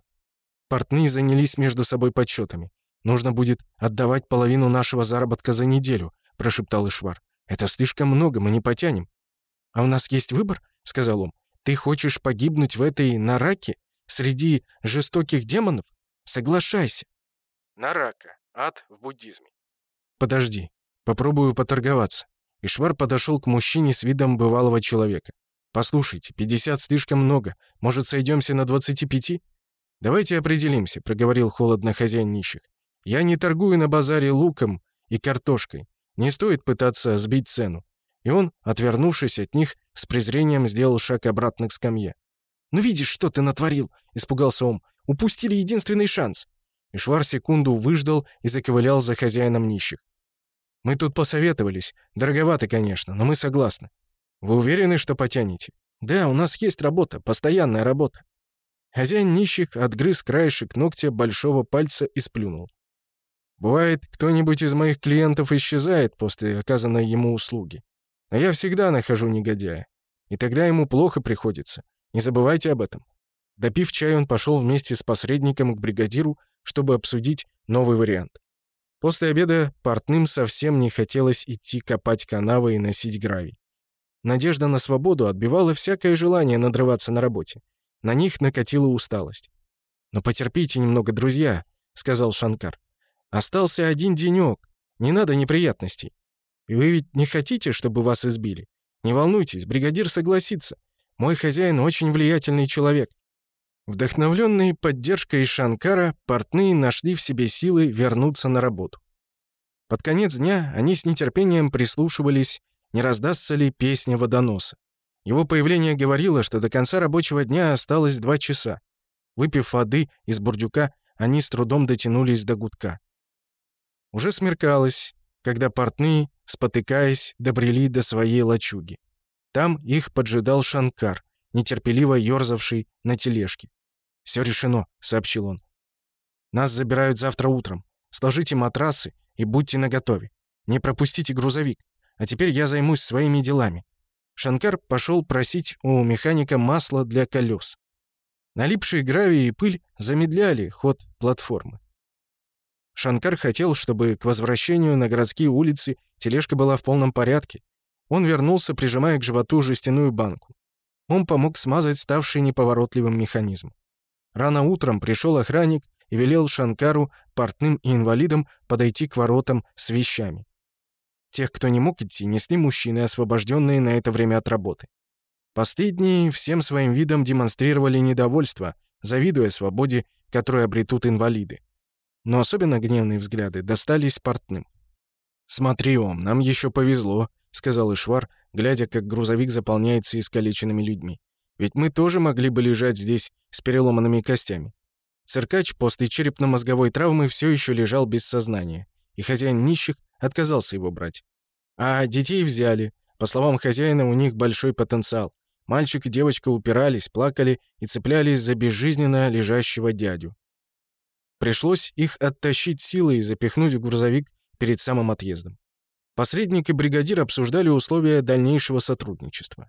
Speaker 1: Портные занялись между собой подсчетами. Нужно будет отдавать половину нашего заработка за неделю, прошептал Ишвар. Это слишком много, мы не потянем. А у нас есть выбор, сказал он. Ты хочешь погибнуть в этой нараке среди жестоких демонов? Соглашайся. Нарака. Ад в буддизме. Подожди. Попробую поторговаться. Ишвар подошел к мужчине с видом бывалого человека. «Послушайте, 50 слишком много. Может, сойдемся на 25?» «Давайте определимся», — проговорил холодно хозяин нищих. «Я не торгую на базаре луком и картошкой. Не стоит пытаться сбить цену». И он, отвернувшись от них, с презрением сделал шаг обратно к скамье. «Ну видишь, что ты натворил!» — испугался он. «Упустили единственный шанс!» Ишвар секунду выждал и заковылял за хозяином нищих. Мы тут посоветовались. Дороговато, конечно, но мы согласны. Вы уверены, что потянете?
Speaker 2: Да, у нас есть работа, постоянная работа. Хозяин нищих отгрыз краешек ногтя большого пальца и сплюнул. Бывает, кто-нибудь из моих клиентов исчезает после оказанной ему услуги. Но я всегда нахожу негодяя. И тогда ему плохо приходится. Не забывайте об этом. Допив чай, он пошел вместе с посредником к бригадиру, чтобы обсудить новый вариант. После обеда портным совсем не хотелось идти копать канавы и носить гравий. Надежда на свободу отбивала всякое желание надрываться на работе. На них накатила усталость. «Но потерпите немного, друзья», — сказал Шанкар. «Остался один денёк. Не надо неприятностей. И вы ведь не хотите, чтобы вас избили? Не волнуйтесь, бригадир согласится. Мой хозяин очень влиятельный человек. Вдохновленные поддержкой Шанкара, портные нашли в себе силы вернуться на работу. Под конец дня они с нетерпением прислушивались, не раздастся ли песня водоноса. Его появление говорило, что до конца рабочего дня осталось два часа. Выпив воды из бурдюка, они с трудом дотянулись до гудка. Уже смеркалось, когда портные, спотыкаясь, добрели до своей лачуги. Там их поджидал Шанкар, нетерпеливо ёрзавший на тележке. «Все решено», — сообщил он. «Нас забирают завтра утром. Сложите матрасы и будьте наготове. Не пропустите грузовик. А теперь я займусь своими делами». Шанкар пошел просить у механика масла для колес. Налипшие гравий и пыль замедляли ход платформы. Шанкар хотел, чтобы к возвращению на городские улицы тележка была в полном порядке. Он вернулся, прижимая к животу жестяную банку. Он помог смазать ставший неповоротливым механизм. Рано утром пришел охранник и велел Шанкару, портным и инвалидам подойти к воротам с вещами. Тех, кто не мог идти, несли мужчины, освобожденные на это время от работы. Последние всем своим видом демонстрировали недовольство, завидуя свободе, которую обретут инвалиды. Но особенно гневные взгляды достались портным. «Смотри, Ом, нам еще повезло», — сказал Ишвар, глядя, как грузовик заполняется искалеченными людьми. Ведь мы тоже могли бы лежать здесь с переломанными костями. Циркач после черепно-мозговой травмы все еще лежал без сознания, и хозяин нищих отказался его брать. А детей взяли. По словам хозяина, у них большой потенциал. Мальчик и девочка упирались, плакали и цеплялись за безжизненно лежащего дядю. Пришлось их оттащить силой и запихнуть в грузовик перед самым отъездом. Посредник и бригадир обсуждали условия дальнейшего сотрудничества.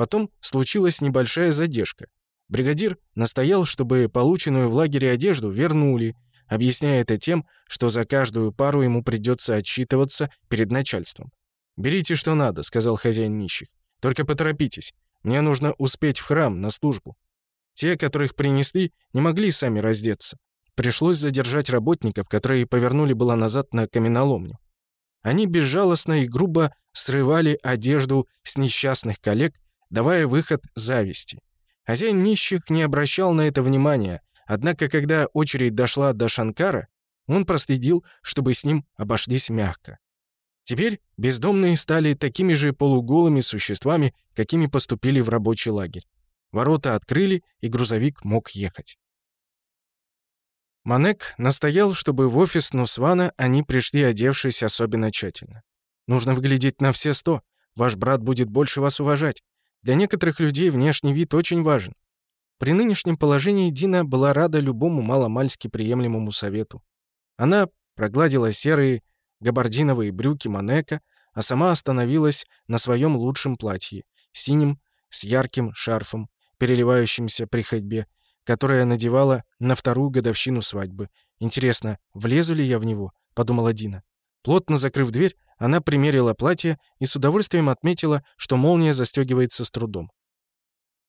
Speaker 2: Потом случилась небольшая задержка. Бригадир настоял, чтобы полученную в лагере одежду вернули, объясняя это тем, что за каждую пару ему придется отчитываться перед начальством. «Берите, что надо», — сказал хозяин нищих. «Только поторопитесь. Мне нужно успеть в храм на службу». Те, которых принесли, не могли сами раздеться. Пришлось задержать работников, которые повернули было назад на каменоломню. Они безжалостно и грубо срывали одежду с несчастных коллег давая выход зависти. Хозяин нищих не обращал на это внимания, однако когда очередь дошла до Шанкара, он проследил, чтобы с ним обошлись мягко. Теперь бездомные стали такими же полуголыми существами, какими поступили в рабочий лагерь. Ворота открыли, и грузовик мог ехать. Манек настоял, чтобы в офис Нусвана они пришли, одевшись особенно тщательно. «Нужно выглядеть на все сто. Ваш брат будет больше вас уважать. Для некоторых людей внешний вид очень важен. При нынешнем положении Дина была рада любому маломальски приемлемому совету. Она прогладила серые габардиновые брюки Манека, а сама остановилась на своем лучшем платье, синим, с ярким шарфом, переливающимся при ходьбе, которое надевала на вторую годовщину свадьбы. «Интересно, влезу ли я в него?» — подумала Дина. Плотно закрыв дверь, она примерила платье и с удовольствием отметила, что молния застегивается с трудом.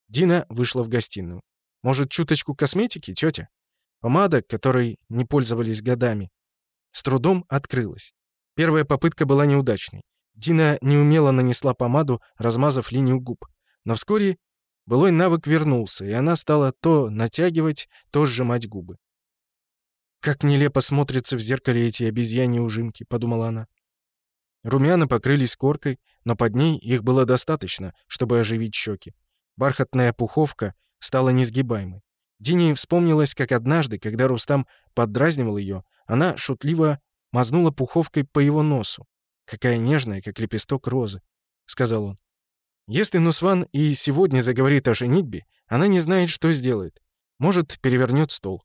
Speaker 2: Дина вышла в гостиную. «Может, чуточку косметики, тетя?» Помада, которой не пользовались годами, с трудом открылась. Первая попытка была неудачной. Дина неумело нанесла помаду, размазав линию губ. Но вскоре былой навык вернулся, и она стала то натягивать, то сжимать губы. «Как нелепо смотрятся в зеркале эти обезьяни-ужимки», — подумала она. Румяна покрылись коркой, но под ней их было достаточно, чтобы оживить щеки. Бархатная пуховка стала несгибаемой. Дине вспомнилось, как однажды, когда Рустам поддразнивал ее, она шутливо мазнула пуховкой по его носу. «Какая нежная, как лепесток розы», — сказал он.
Speaker 1: «Если Нусван и сегодня заговорит о женитьбе, она не знает, что сделает. Может, перевернет стол.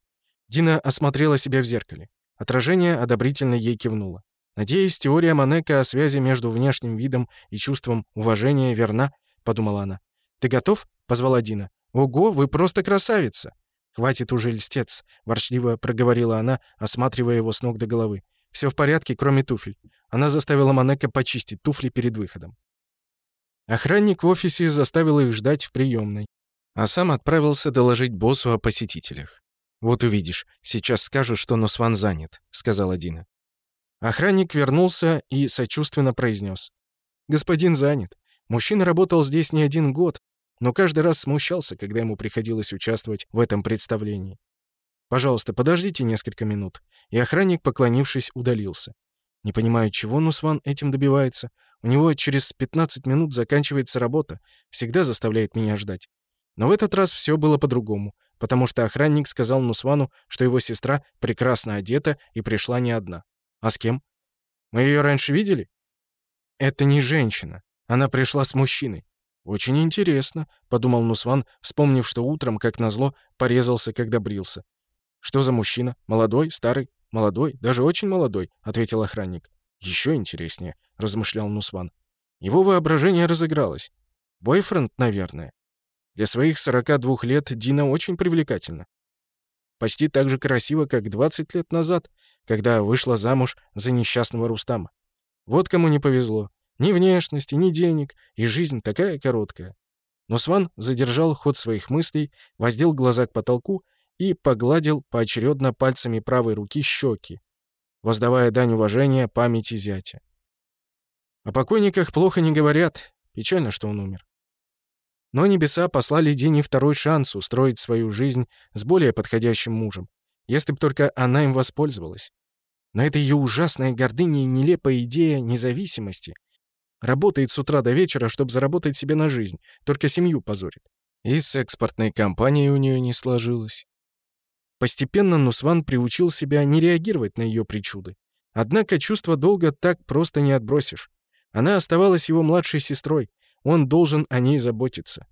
Speaker 1: Дина осмотрела себя в зеркале. Отражение одобрительно ей кивнуло. «Надеюсь, теория Манека о связи между внешним видом и чувством уважения верна», — подумала она. «Ты готов?» — позвала Дина. «Ого, вы просто красавица!» «Хватит уже льстец», — ворчливо проговорила она, осматривая его с ног до головы. «Все в порядке, кроме туфель». Она заставила Манека почистить туфли перед выходом. Охранник в офисе заставил их ждать в приемной, а сам отправился доложить боссу о посетителях. «Вот увидишь. Сейчас скажут, что Нусван занят», — сказала Дина. Охранник вернулся и сочувственно произнес. «Господин занят. Мужчина работал здесь не один год, но каждый раз смущался, когда ему приходилось участвовать в этом представлении. Пожалуйста, подождите несколько минут». И охранник, поклонившись, удалился. Не понимаю, чего Нусван этим добивается. У него через 15 минут заканчивается работа. Всегда заставляет меня ждать. Но в этот раз все было по-другому потому что охранник сказал Нусвану, что его сестра прекрасно одета и пришла не одна. А с кем? Мы ее раньше видели? Это не женщина. Она пришла с мужчиной. «Очень интересно», — подумал Нусван, вспомнив, что утром, как назло, порезался, когда брился. «Что за мужчина? Молодой? Старый? Молодой? Даже очень молодой?» — ответил охранник. «Еще интереснее», — размышлял Нусван. Его воображение разыгралось. «Бойфренд, наверное. Для своих 42 лет Дина очень привлекательна. Почти так же красиво, как 20 лет назад, когда вышла замуж за несчастного Рустама. Вот кому не повезло. Ни внешности, ни денег, и жизнь такая короткая. Но Сван задержал ход своих мыслей, воздел глаза к потолку и погладил поочередно пальцами правой руки щеки, воздавая дань уважения памяти зятя. О покойниках плохо не говорят. Печально, что он умер. Но небеса послали Дине второй шанс устроить свою жизнь с более подходящим мужем, если бы только она им воспользовалась. Но эта ее ужасная гордыня и нелепая идея независимости. Работает с утра до вечера, чтобы заработать себе на жизнь, только семью позорит. И с экспортной компанией у нее не сложилось. Постепенно Нусван приучил себя не реагировать на ее причуды. Однако чувство долга так просто не отбросишь. Она оставалась его младшей сестрой, он должен о ней заботиться.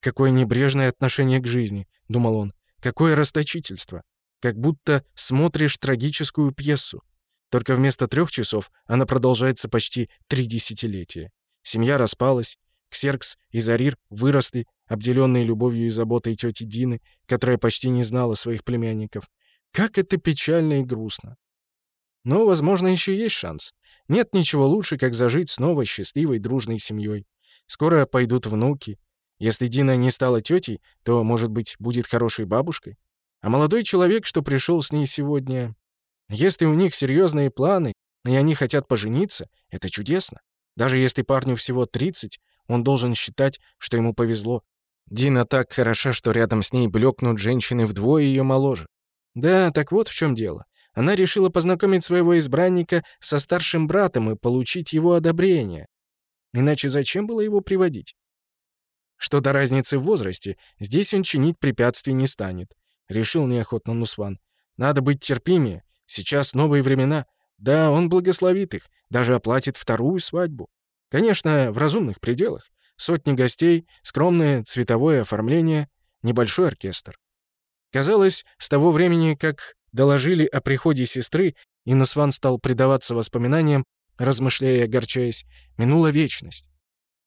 Speaker 1: «Какое небрежное отношение к жизни», — думал он. «Какое расточительство! Как будто смотришь трагическую пьесу. Только вместо трех часов она продолжается почти три десятилетия. Семья распалась, Ксеркс и Зарир выросли, обделенные любовью и заботой тети Дины, которая почти не знала своих племянников. Как это печально и грустно. Но, возможно, еще есть шанс. Нет ничего лучше, как зажить снова счастливой дружной семьей. Скоро пойдут внуки. Если Дина не стала тетей, то, может быть, будет хорошей бабушкой. А молодой человек, что пришел с ней сегодня... Если у них серьезные планы, и они хотят пожениться, это чудесно. Даже если парню всего 30, он должен считать, что ему повезло. Дина так хороша, что рядом с ней блекнут женщины вдвое ее моложе. Да, так вот в чем дело. Она решила познакомить своего избранника со старшим братом и получить его одобрение. Иначе зачем было его приводить? Что до разницы в возрасте, здесь он чинить препятствий не станет, решил неохотно Нусван. Надо быть терпимее, сейчас новые времена. Да, он благословит их, даже оплатит вторую свадьбу. Конечно, в разумных пределах. Сотни гостей, скромное цветовое оформление, небольшой оркестр. Казалось, с того времени, как доложили о приходе сестры, и Нусван стал предаваться воспоминаниям, размышляя и огорчаясь. Минула вечность.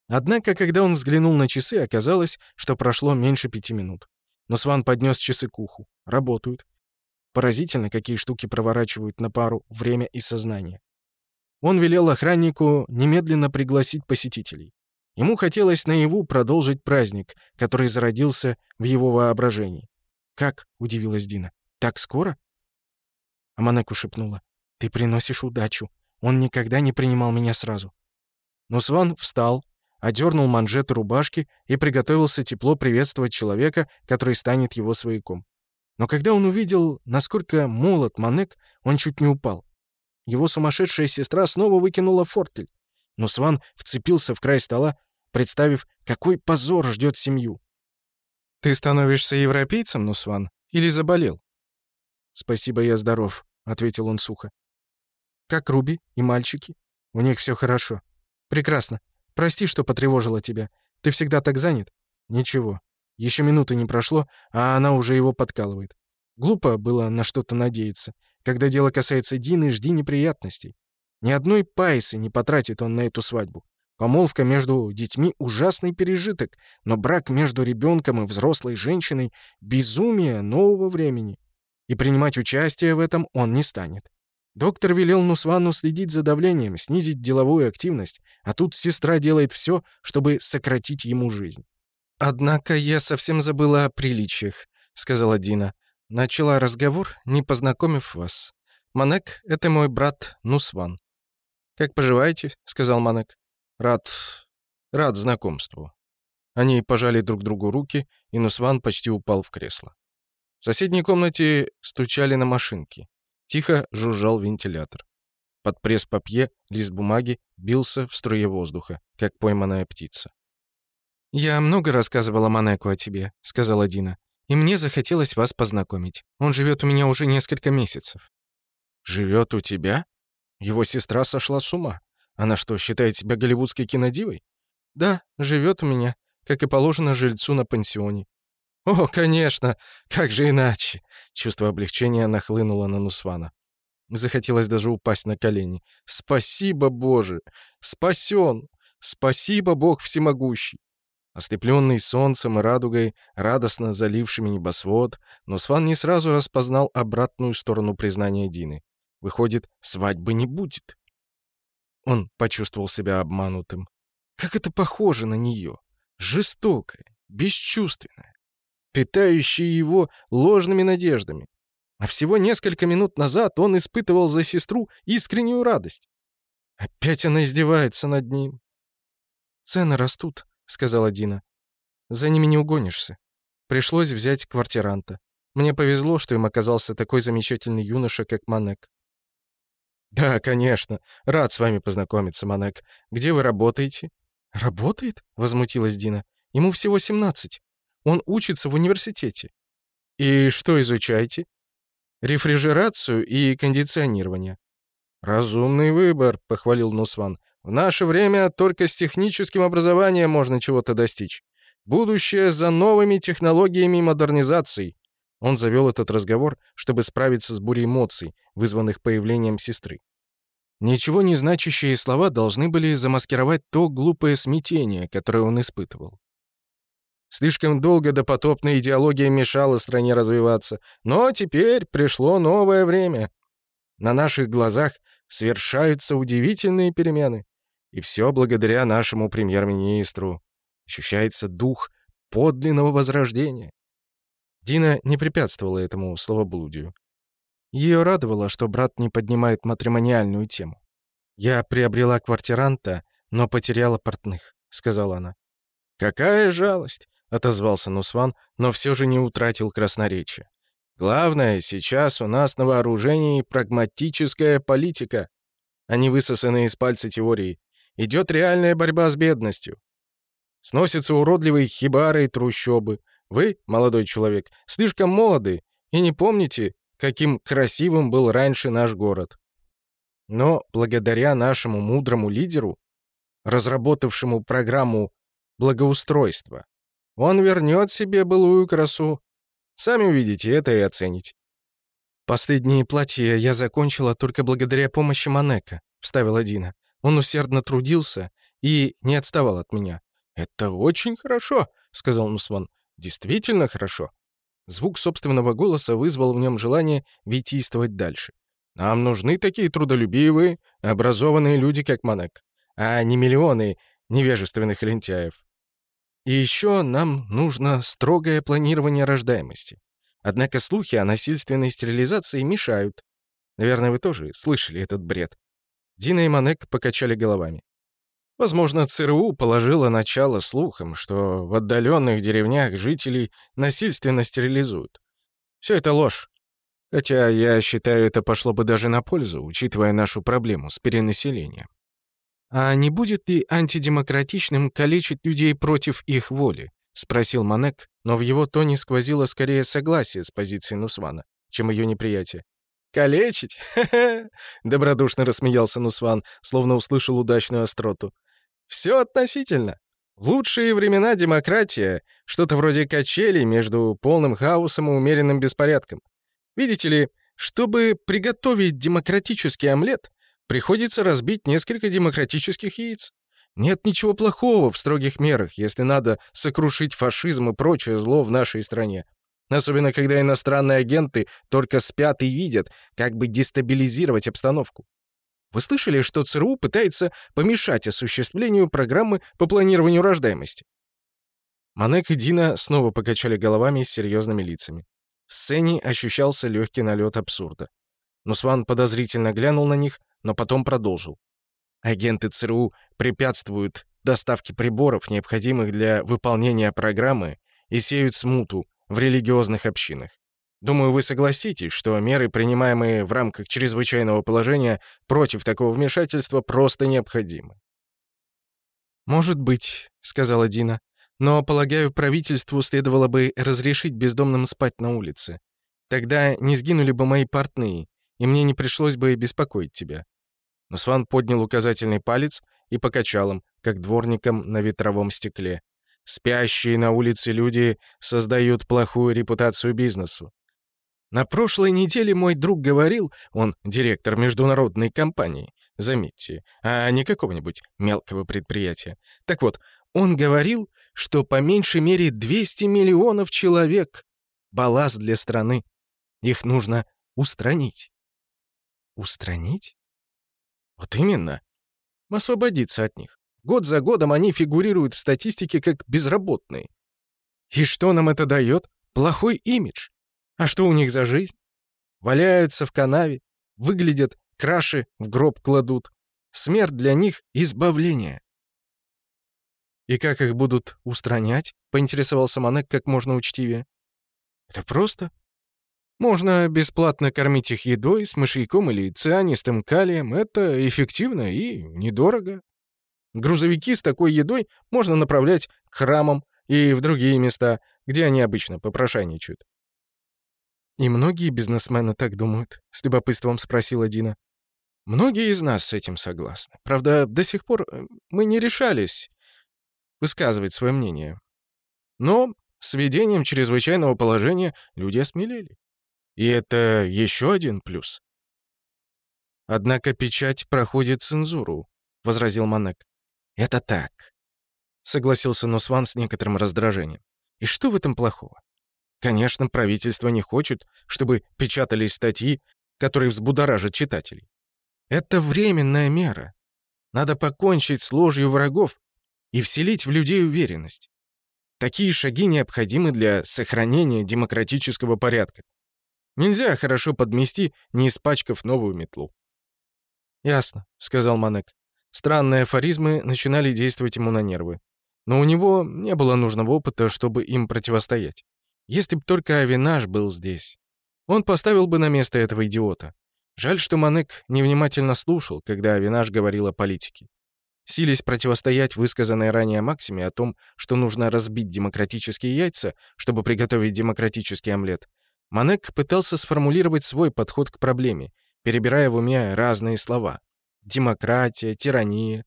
Speaker 1: Однако, когда он взглянул на часы, оказалось, что прошло меньше пяти минут. Нусван поднес часы к уху. Работают. Поразительно, какие штуки проворачивают на пару время и сознание. Он велел охраннику немедленно пригласить посетителей. Ему хотелось наяву продолжить праздник, который зародился в его воображении. «Как?» — удивилась Дина. «Так скоро?» Аманеку шепнула. «Ты приносишь удачу. Он никогда не принимал меня сразу». Нусван встал, одернул манжеты рубашки и приготовился тепло приветствовать человека, который станет его свояком. Но когда он увидел, насколько молод Манек, он чуть не упал. Его сумасшедшая сестра снова выкинула фортель. Нусван вцепился в край стола, представив, какой позор ждет семью. «Ты становишься европейцем, Нусван, или заболел?» «Спасибо, я здоров», — ответил он сухо. «Как Руби и мальчики? У них все хорошо». «Прекрасно.
Speaker 2: Прости, что потревожила тебя. Ты всегда так занят?» «Ничего. Еще минуты не прошло, а она уже его подкалывает. Глупо было на что-то надеяться. Когда дело касается Дины, жди неприятностей. Ни одной пайсы не потратит он на эту свадьбу. Помолвка между детьми — ужасный пережиток, но брак между ребенком и взрослой женщиной — безумие нового времени и принимать участие в этом он не станет. Доктор велел Нусвану следить за давлением, снизить деловую активность, а тут сестра делает все, чтобы сократить ему жизнь. «Однако я совсем забыла о приличиях», — сказала Дина. «Начала разговор, не познакомив вас. Манек — это мой брат Нусван». «Как поживаете?» — сказал Манек. «Рад... рад знакомству». Они пожали друг другу руки, и Нусван почти упал в кресло. В соседней комнате стучали на машинке, Тихо жужжал вентилятор. Под пресс-папье лист бумаги бился в струе воздуха, как пойманная птица. «Я много рассказывала Манеку о тебе», — сказала Дина. «И мне захотелось вас познакомить. Он живет у меня уже несколько месяцев». «Живет у тебя? Его сестра сошла с ума. Она что, считает себя голливудской кинодивой?» «Да, живет у меня, как и положено жильцу на пансионе. «О, конечно! Как же иначе?» Чувство облегчения нахлынуло на Нусвана. Захотелось даже упасть на колени. «Спасибо, Боже! Спасен! Спасибо, Бог всемогущий!» Ослепленный солнцем и радугой, радостно залившими небосвод, Нусван не сразу распознал обратную сторону признания Дины. Выходит, свадьбы не будет. Он почувствовал себя обманутым. Как это похоже на нее! Жестокое, бесчувственное питающие его ложными надеждами. А всего несколько минут назад он испытывал за сестру искреннюю радость. Опять она издевается над ним. «Цены растут», — сказала Дина. «За ними не угонишься. Пришлось взять квартиранта. Мне повезло, что им оказался такой замечательный юноша, как Манек». «Да, конечно. Рад с вами познакомиться, Манек. Где вы работаете?» «Работает?» — возмутилась Дина. «Ему всего 17. Он учится в университете. И что изучаете? Рефрижерацию и кондиционирование. Разумный выбор, похвалил Нусван. В наше время только с техническим образованием можно чего-то достичь. Будущее за новыми технологиями модернизации. Он завел этот разговор, чтобы справиться с бурей эмоций, вызванных появлением сестры. Ничего не значащие слова должны были замаскировать то глупое смятение, которое он испытывал. Слишком долго допотопная идеология мешала стране развиваться. Но теперь пришло новое время. На наших глазах совершаются удивительные перемены. И все благодаря нашему премьер-министру. Ощущается дух подлинного возрождения. Дина не препятствовала этому словоблудию. Ее радовало, что брат не поднимает матримониальную тему. «Я приобрела квартиранта, но потеряла портных», — сказала она. «Какая жалость! — отозвался Нусван, но все же не утратил красноречия. «Главное, сейчас у нас на вооружении прагматическая политика, а не высосанная из пальца теории. Идет реальная борьба с бедностью. Сносятся уродливые хибары и трущобы. Вы, молодой человек, слишком молоды и не помните, каким красивым был раньше наш город. Но благодаря нашему мудрому лидеру, разработавшему программу благоустройства, он вернет себе былую красу. Сами увидите это и оцените». «Последние платья я закончила только благодаря помощи Манека», — вставила Дина. «Он усердно трудился и не отставал от меня». «Это очень хорошо», — сказал Нусман. «Действительно хорошо». Звук собственного голоса вызвал в нем желание витийствовать дальше. «Нам нужны такие трудолюбивые, образованные люди, как Манек, а не миллионы невежественных лентяев». И еще нам нужно строгое планирование рождаемости. Однако слухи о насильственной стерилизации мешают. Наверное, вы тоже слышали этот бред. Дина и Манек покачали головами. Возможно, ЦРУ положило начало слухам, что в отдаленных деревнях жителей насильственно стерилизуют. Все это ложь. Хотя, я считаю, это пошло бы даже на пользу, учитывая нашу проблему с перенаселением. «А не будет ли антидемократичным калечить людей против их воли?» — спросил Манек, но в его тоне сквозило скорее согласие с позицией Нусвана, чем ее неприятие. «Калечить? Добродушно рассмеялся Нусван, словно услышал удачную остроту.
Speaker 1: «Все относительно. В лучшие времена демократия — что-то вроде качелей между полным хаосом и умеренным беспорядком. Видите ли, чтобы приготовить демократический омлет, Приходится разбить несколько демократических яиц. Нет ничего плохого в строгих мерах, если надо сокрушить фашизм и прочее зло в нашей стране. Особенно, когда иностранные агенты только спят и видят, как бы дестабилизировать обстановку. Вы слышали, что ЦРУ пытается помешать осуществлению программы по планированию рождаемости? Манек и Дина снова покачали головами с серьезными лицами. В сцене ощущался легкий налет абсурда. Нусван подозрительно глянул на них, но потом продолжил. Агенты ЦРУ препятствуют доставке приборов, необходимых для выполнения программы, и сеют смуту в религиозных общинах. Думаю, вы согласитесь, что меры, принимаемые в рамках чрезвычайного положения против такого вмешательства, просто необходимы.
Speaker 2: «Может быть», — сказала Дина, — «но, полагаю, правительству следовало бы разрешить бездомным спать на улице. Тогда не сгинули бы мои портные, и мне не пришлось бы беспокоить тебя.
Speaker 1: Но Сван поднял указательный палец и покачал им, как дворником на ветровом стекле. Спящие на улице люди создают плохую репутацию бизнесу. На прошлой неделе мой друг говорил, он директор международной компании, заметьте, а не какого-нибудь мелкого предприятия. Так вот, он говорил, что по меньшей мере 200 миллионов человек — балласт для страны. Их нужно устранить.
Speaker 2: Устранить?
Speaker 1: Вот именно. Освободиться от них. Год за годом они фигурируют в статистике как безработные. И что нам это дает? Плохой имидж. А что у них за жизнь? Валяются в канаве, выглядят, краши в гроб кладут. Смерть для них — избавление.
Speaker 2: «И как их будут устранять?» — поинтересовался Манек как можно учтивее.
Speaker 1: «Это просто. Можно бесплатно кормить их едой с мышьяком или цианистым калием. Это эффективно и недорого. Грузовики с такой едой можно направлять к храмам и в другие места, где они обычно попрошайничают.
Speaker 2: «И многие бизнесмены так думают?» — с любопытством спросила Дина.
Speaker 1: «Многие из нас с этим согласны. Правда, до сих пор э, мы не решались высказывать свое мнение. Но с введением чрезвычайного положения люди осмелели. И это еще один плюс.
Speaker 2: «Однако печать проходит цензуру», — возразил Манек.
Speaker 1: «Это так», — согласился Носван с некоторым раздражением. «И что в этом плохого? Конечно, правительство не хочет, чтобы печатались статьи, которые взбудоражат читателей. Это временная мера. Надо покончить с ложью врагов и вселить в людей уверенность. Такие шаги необходимы для сохранения демократического порядка. Нельзя хорошо подмести, не испачкав новую метлу.
Speaker 2: «Ясно», — сказал Манек. Странные афоризмы начинали действовать ему на нервы. Но у него не было нужного опыта, чтобы им противостоять. Если б только Авинаш был здесь. Он поставил бы на место этого идиота. Жаль, что Манек невнимательно слушал, когда Авинаш говорил о политике. Сились противостоять высказанной ранее Максиме о том, что нужно разбить демократические яйца, чтобы приготовить демократический омлет, Манек пытался сформулировать свой подход к проблеме, перебирая в уме разные слова. Демократия, тирания,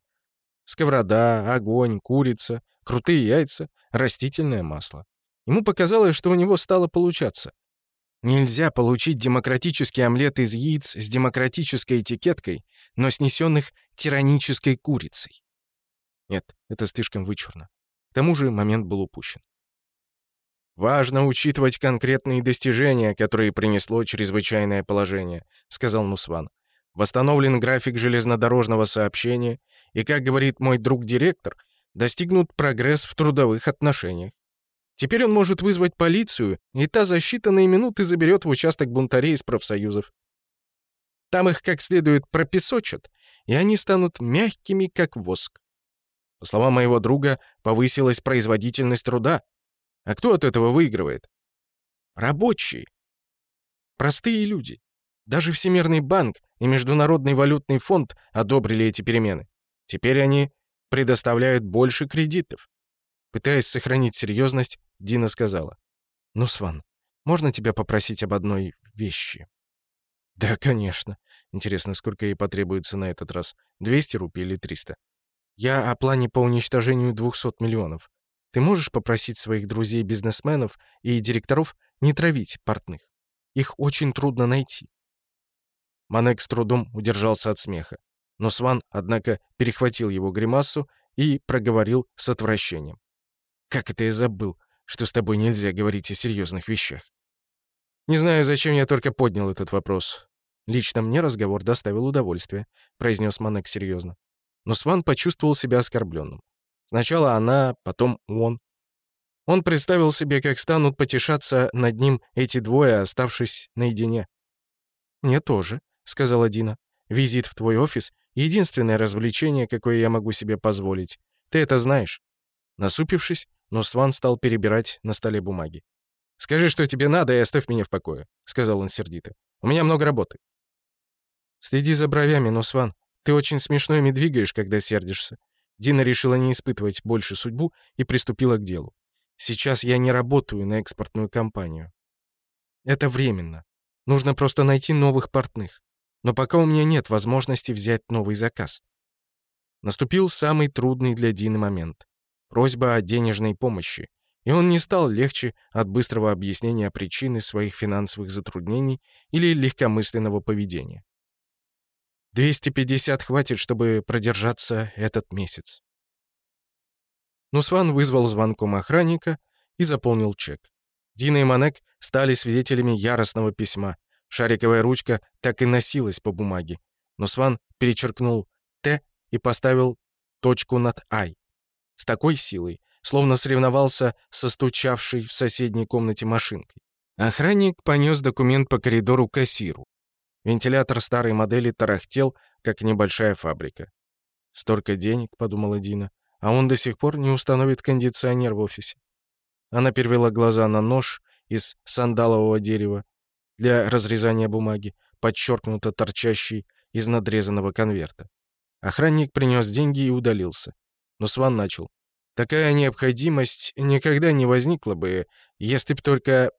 Speaker 2: сковорода, огонь, курица, крутые яйца, растительное масло. Ему показалось, что у него стало получаться. Нельзя получить демократический омлет из яиц с демократической этикеткой, но снесенных тиранической курицей. Нет, это слишком вычурно. К тому же момент был упущен. «Важно учитывать конкретные достижения, которые принесло чрезвычайное положение», — сказал Нусван. «Восстановлен график железнодорожного сообщения, и, как говорит мой друг-директор, достигнут прогресс в трудовых отношениях. Теперь он может вызвать полицию, и та за считанные минуты заберет в участок бунтарей из профсоюзов. Там их как следует пропесочат, и они станут мягкими, как воск. По словам моего друга, повысилась производительность труда, а кто от этого выигрывает? Рабочие. Простые люди. Даже Всемирный банк и Международный валютный фонд одобрили эти перемены. Теперь они предоставляют больше кредитов. Пытаясь сохранить серьезность, Дина сказала. «Ну, Сван, можно тебя попросить об одной вещи?» «Да, конечно. Интересно, сколько ей потребуется на этот раз? 200 рупий или 300?»
Speaker 1: «Я о плане по уничтожению 200 миллионов. Ты можешь попросить своих друзей-бизнесменов и директоров не травить портных? Их очень трудно найти». Манек с трудом удержался от смеха. Но Сван, однако, перехватил его гримасу и проговорил с отвращением. «Как это я забыл, что с тобой нельзя говорить о серьезных вещах?» «Не знаю, зачем я только поднял этот вопрос. Лично мне разговор доставил удовольствие», — произнес Манек серьезно. Но Сван почувствовал себя оскорбленным. Сначала она, потом он. Он представил себе, как станут потешаться над ним эти двое, оставшись наедине. «Мне тоже», — сказала Дина. «Визит в твой офис — единственное развлечение, какое я могу себе позволить. Ты это знаешь». Насупившись, Носван стал перебирать на столе бумаги. «Скажи, что тебе надо, и оставь меня в покое», — сказал он сердито. «У меня много работы». «Следи за бровями, Нусван. Ты очень смешно ими двигаешь, когда сердишься. Дина решила не испытывать больше судьбу и приступила к делу. «Сейчас я не работаю на экспортную компанию. Это временно. Нужно просто найти новых портных. Но пока у меня нет возможности взять новый заказ». Наступил самый трудный для Дины момент. Просьба о денежной помощи. И он не стал легче от быстрого объяснения причины своих финансовых затруднений или легкомысленного поведения. 250 хватит, чтобы продержаться этот месяц. Нусван вызвал звонком охранника и заполнил чек. Дина и Манек стали свидетелями яростного письма. Шариковая ручка так и носилась по бумаге. Нусван перечеркнул «Т» и поставил точку над «Ай». С такой силой, словно соревновался со стучавшей в соседней комнате машинкой. Охранник понёс документ по коридору кассиру. Вентилятор старой модели тарахтел, как небольшая фабрика. «Столько денег», — подумала Дина, — «а он до сих пор не установит кондиционер в офисе». Она перевела глаза на нож из сандалового дерева для разрезания бумаги, подчеркнуто торчащий из надрезанного конверта. Охранник принес деньги и удалился. Но Сван начал. «Такая необходимость никогда не возникла бы, если б только...»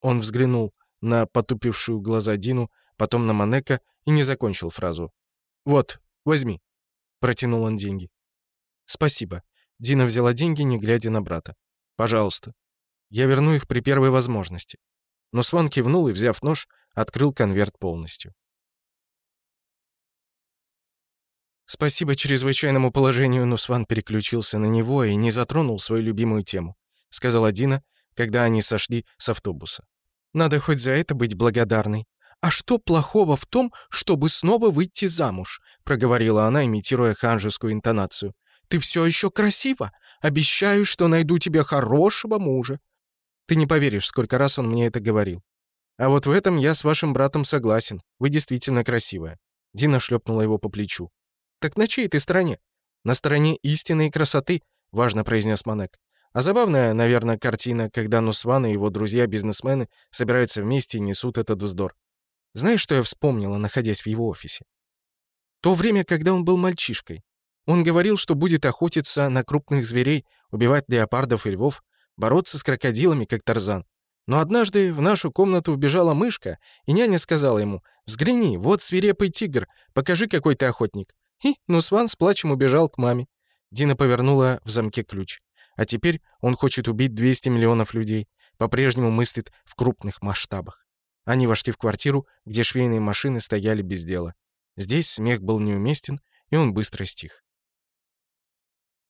Speaker 1: Он взглянул на потупившую глаза Дину потом на Манека и не закончил фразу. «Вот, возьми», — протянул он деньги. «Спасибо». Дина взяла деньги, не глядя на брата. «Пожалуйста. Я верну их при первой возможности». Но Сван кивнул и, взяв нож, открыл конверт полностью. Спасибо чрезвычайному положению, но Сван переключился на него и не затронул свою любимую тему, сказала Дина, когда они сошли с автобуса. Надо хоть за это быть благодарной. «А что плохого в том, чтобы снова выйти замуж?» — проговорила она, имитируя ханжескую интонацию. «Ты все еще красива. Обещаю, что найду тебе хорошего мужа». Ты не поверишь, сколько раз он мне это говорил. А вот в этом я с вашим братом согласен. Вы действительно красивая. Дина шлепнула его по плечу. Так на чьей ты стороне? На стороне истинной красоты, важно произнес Манек. А забавная, наверное, картина, когда Нусван и его друзья-бизнесмены собираются вместе и несут этот вздор. Знаешь, что я вспомнила, находясь в его офисе? То время, когда он был мальчишкой. Он говорил, что будет охотиться на крупных зверей, убивать леопардов и львов, бороться с крокодилами, как Тарзан. Но однажды в нашу комнату вбежала мышка, и няня сказала ему, «Взгляни, вот свирепый тигр, покажи, какой ты охотник». И Нусван с плачем убежал к маме. Дина повернула в замке ключ. А теперь он хочет убить 200 миллионов людей. По-прежнему мыслит в крупных масштабах. Они вошли в квартиру, где швейные машины стояли без дела. Здесь смех был неуместен, и он быстро стих.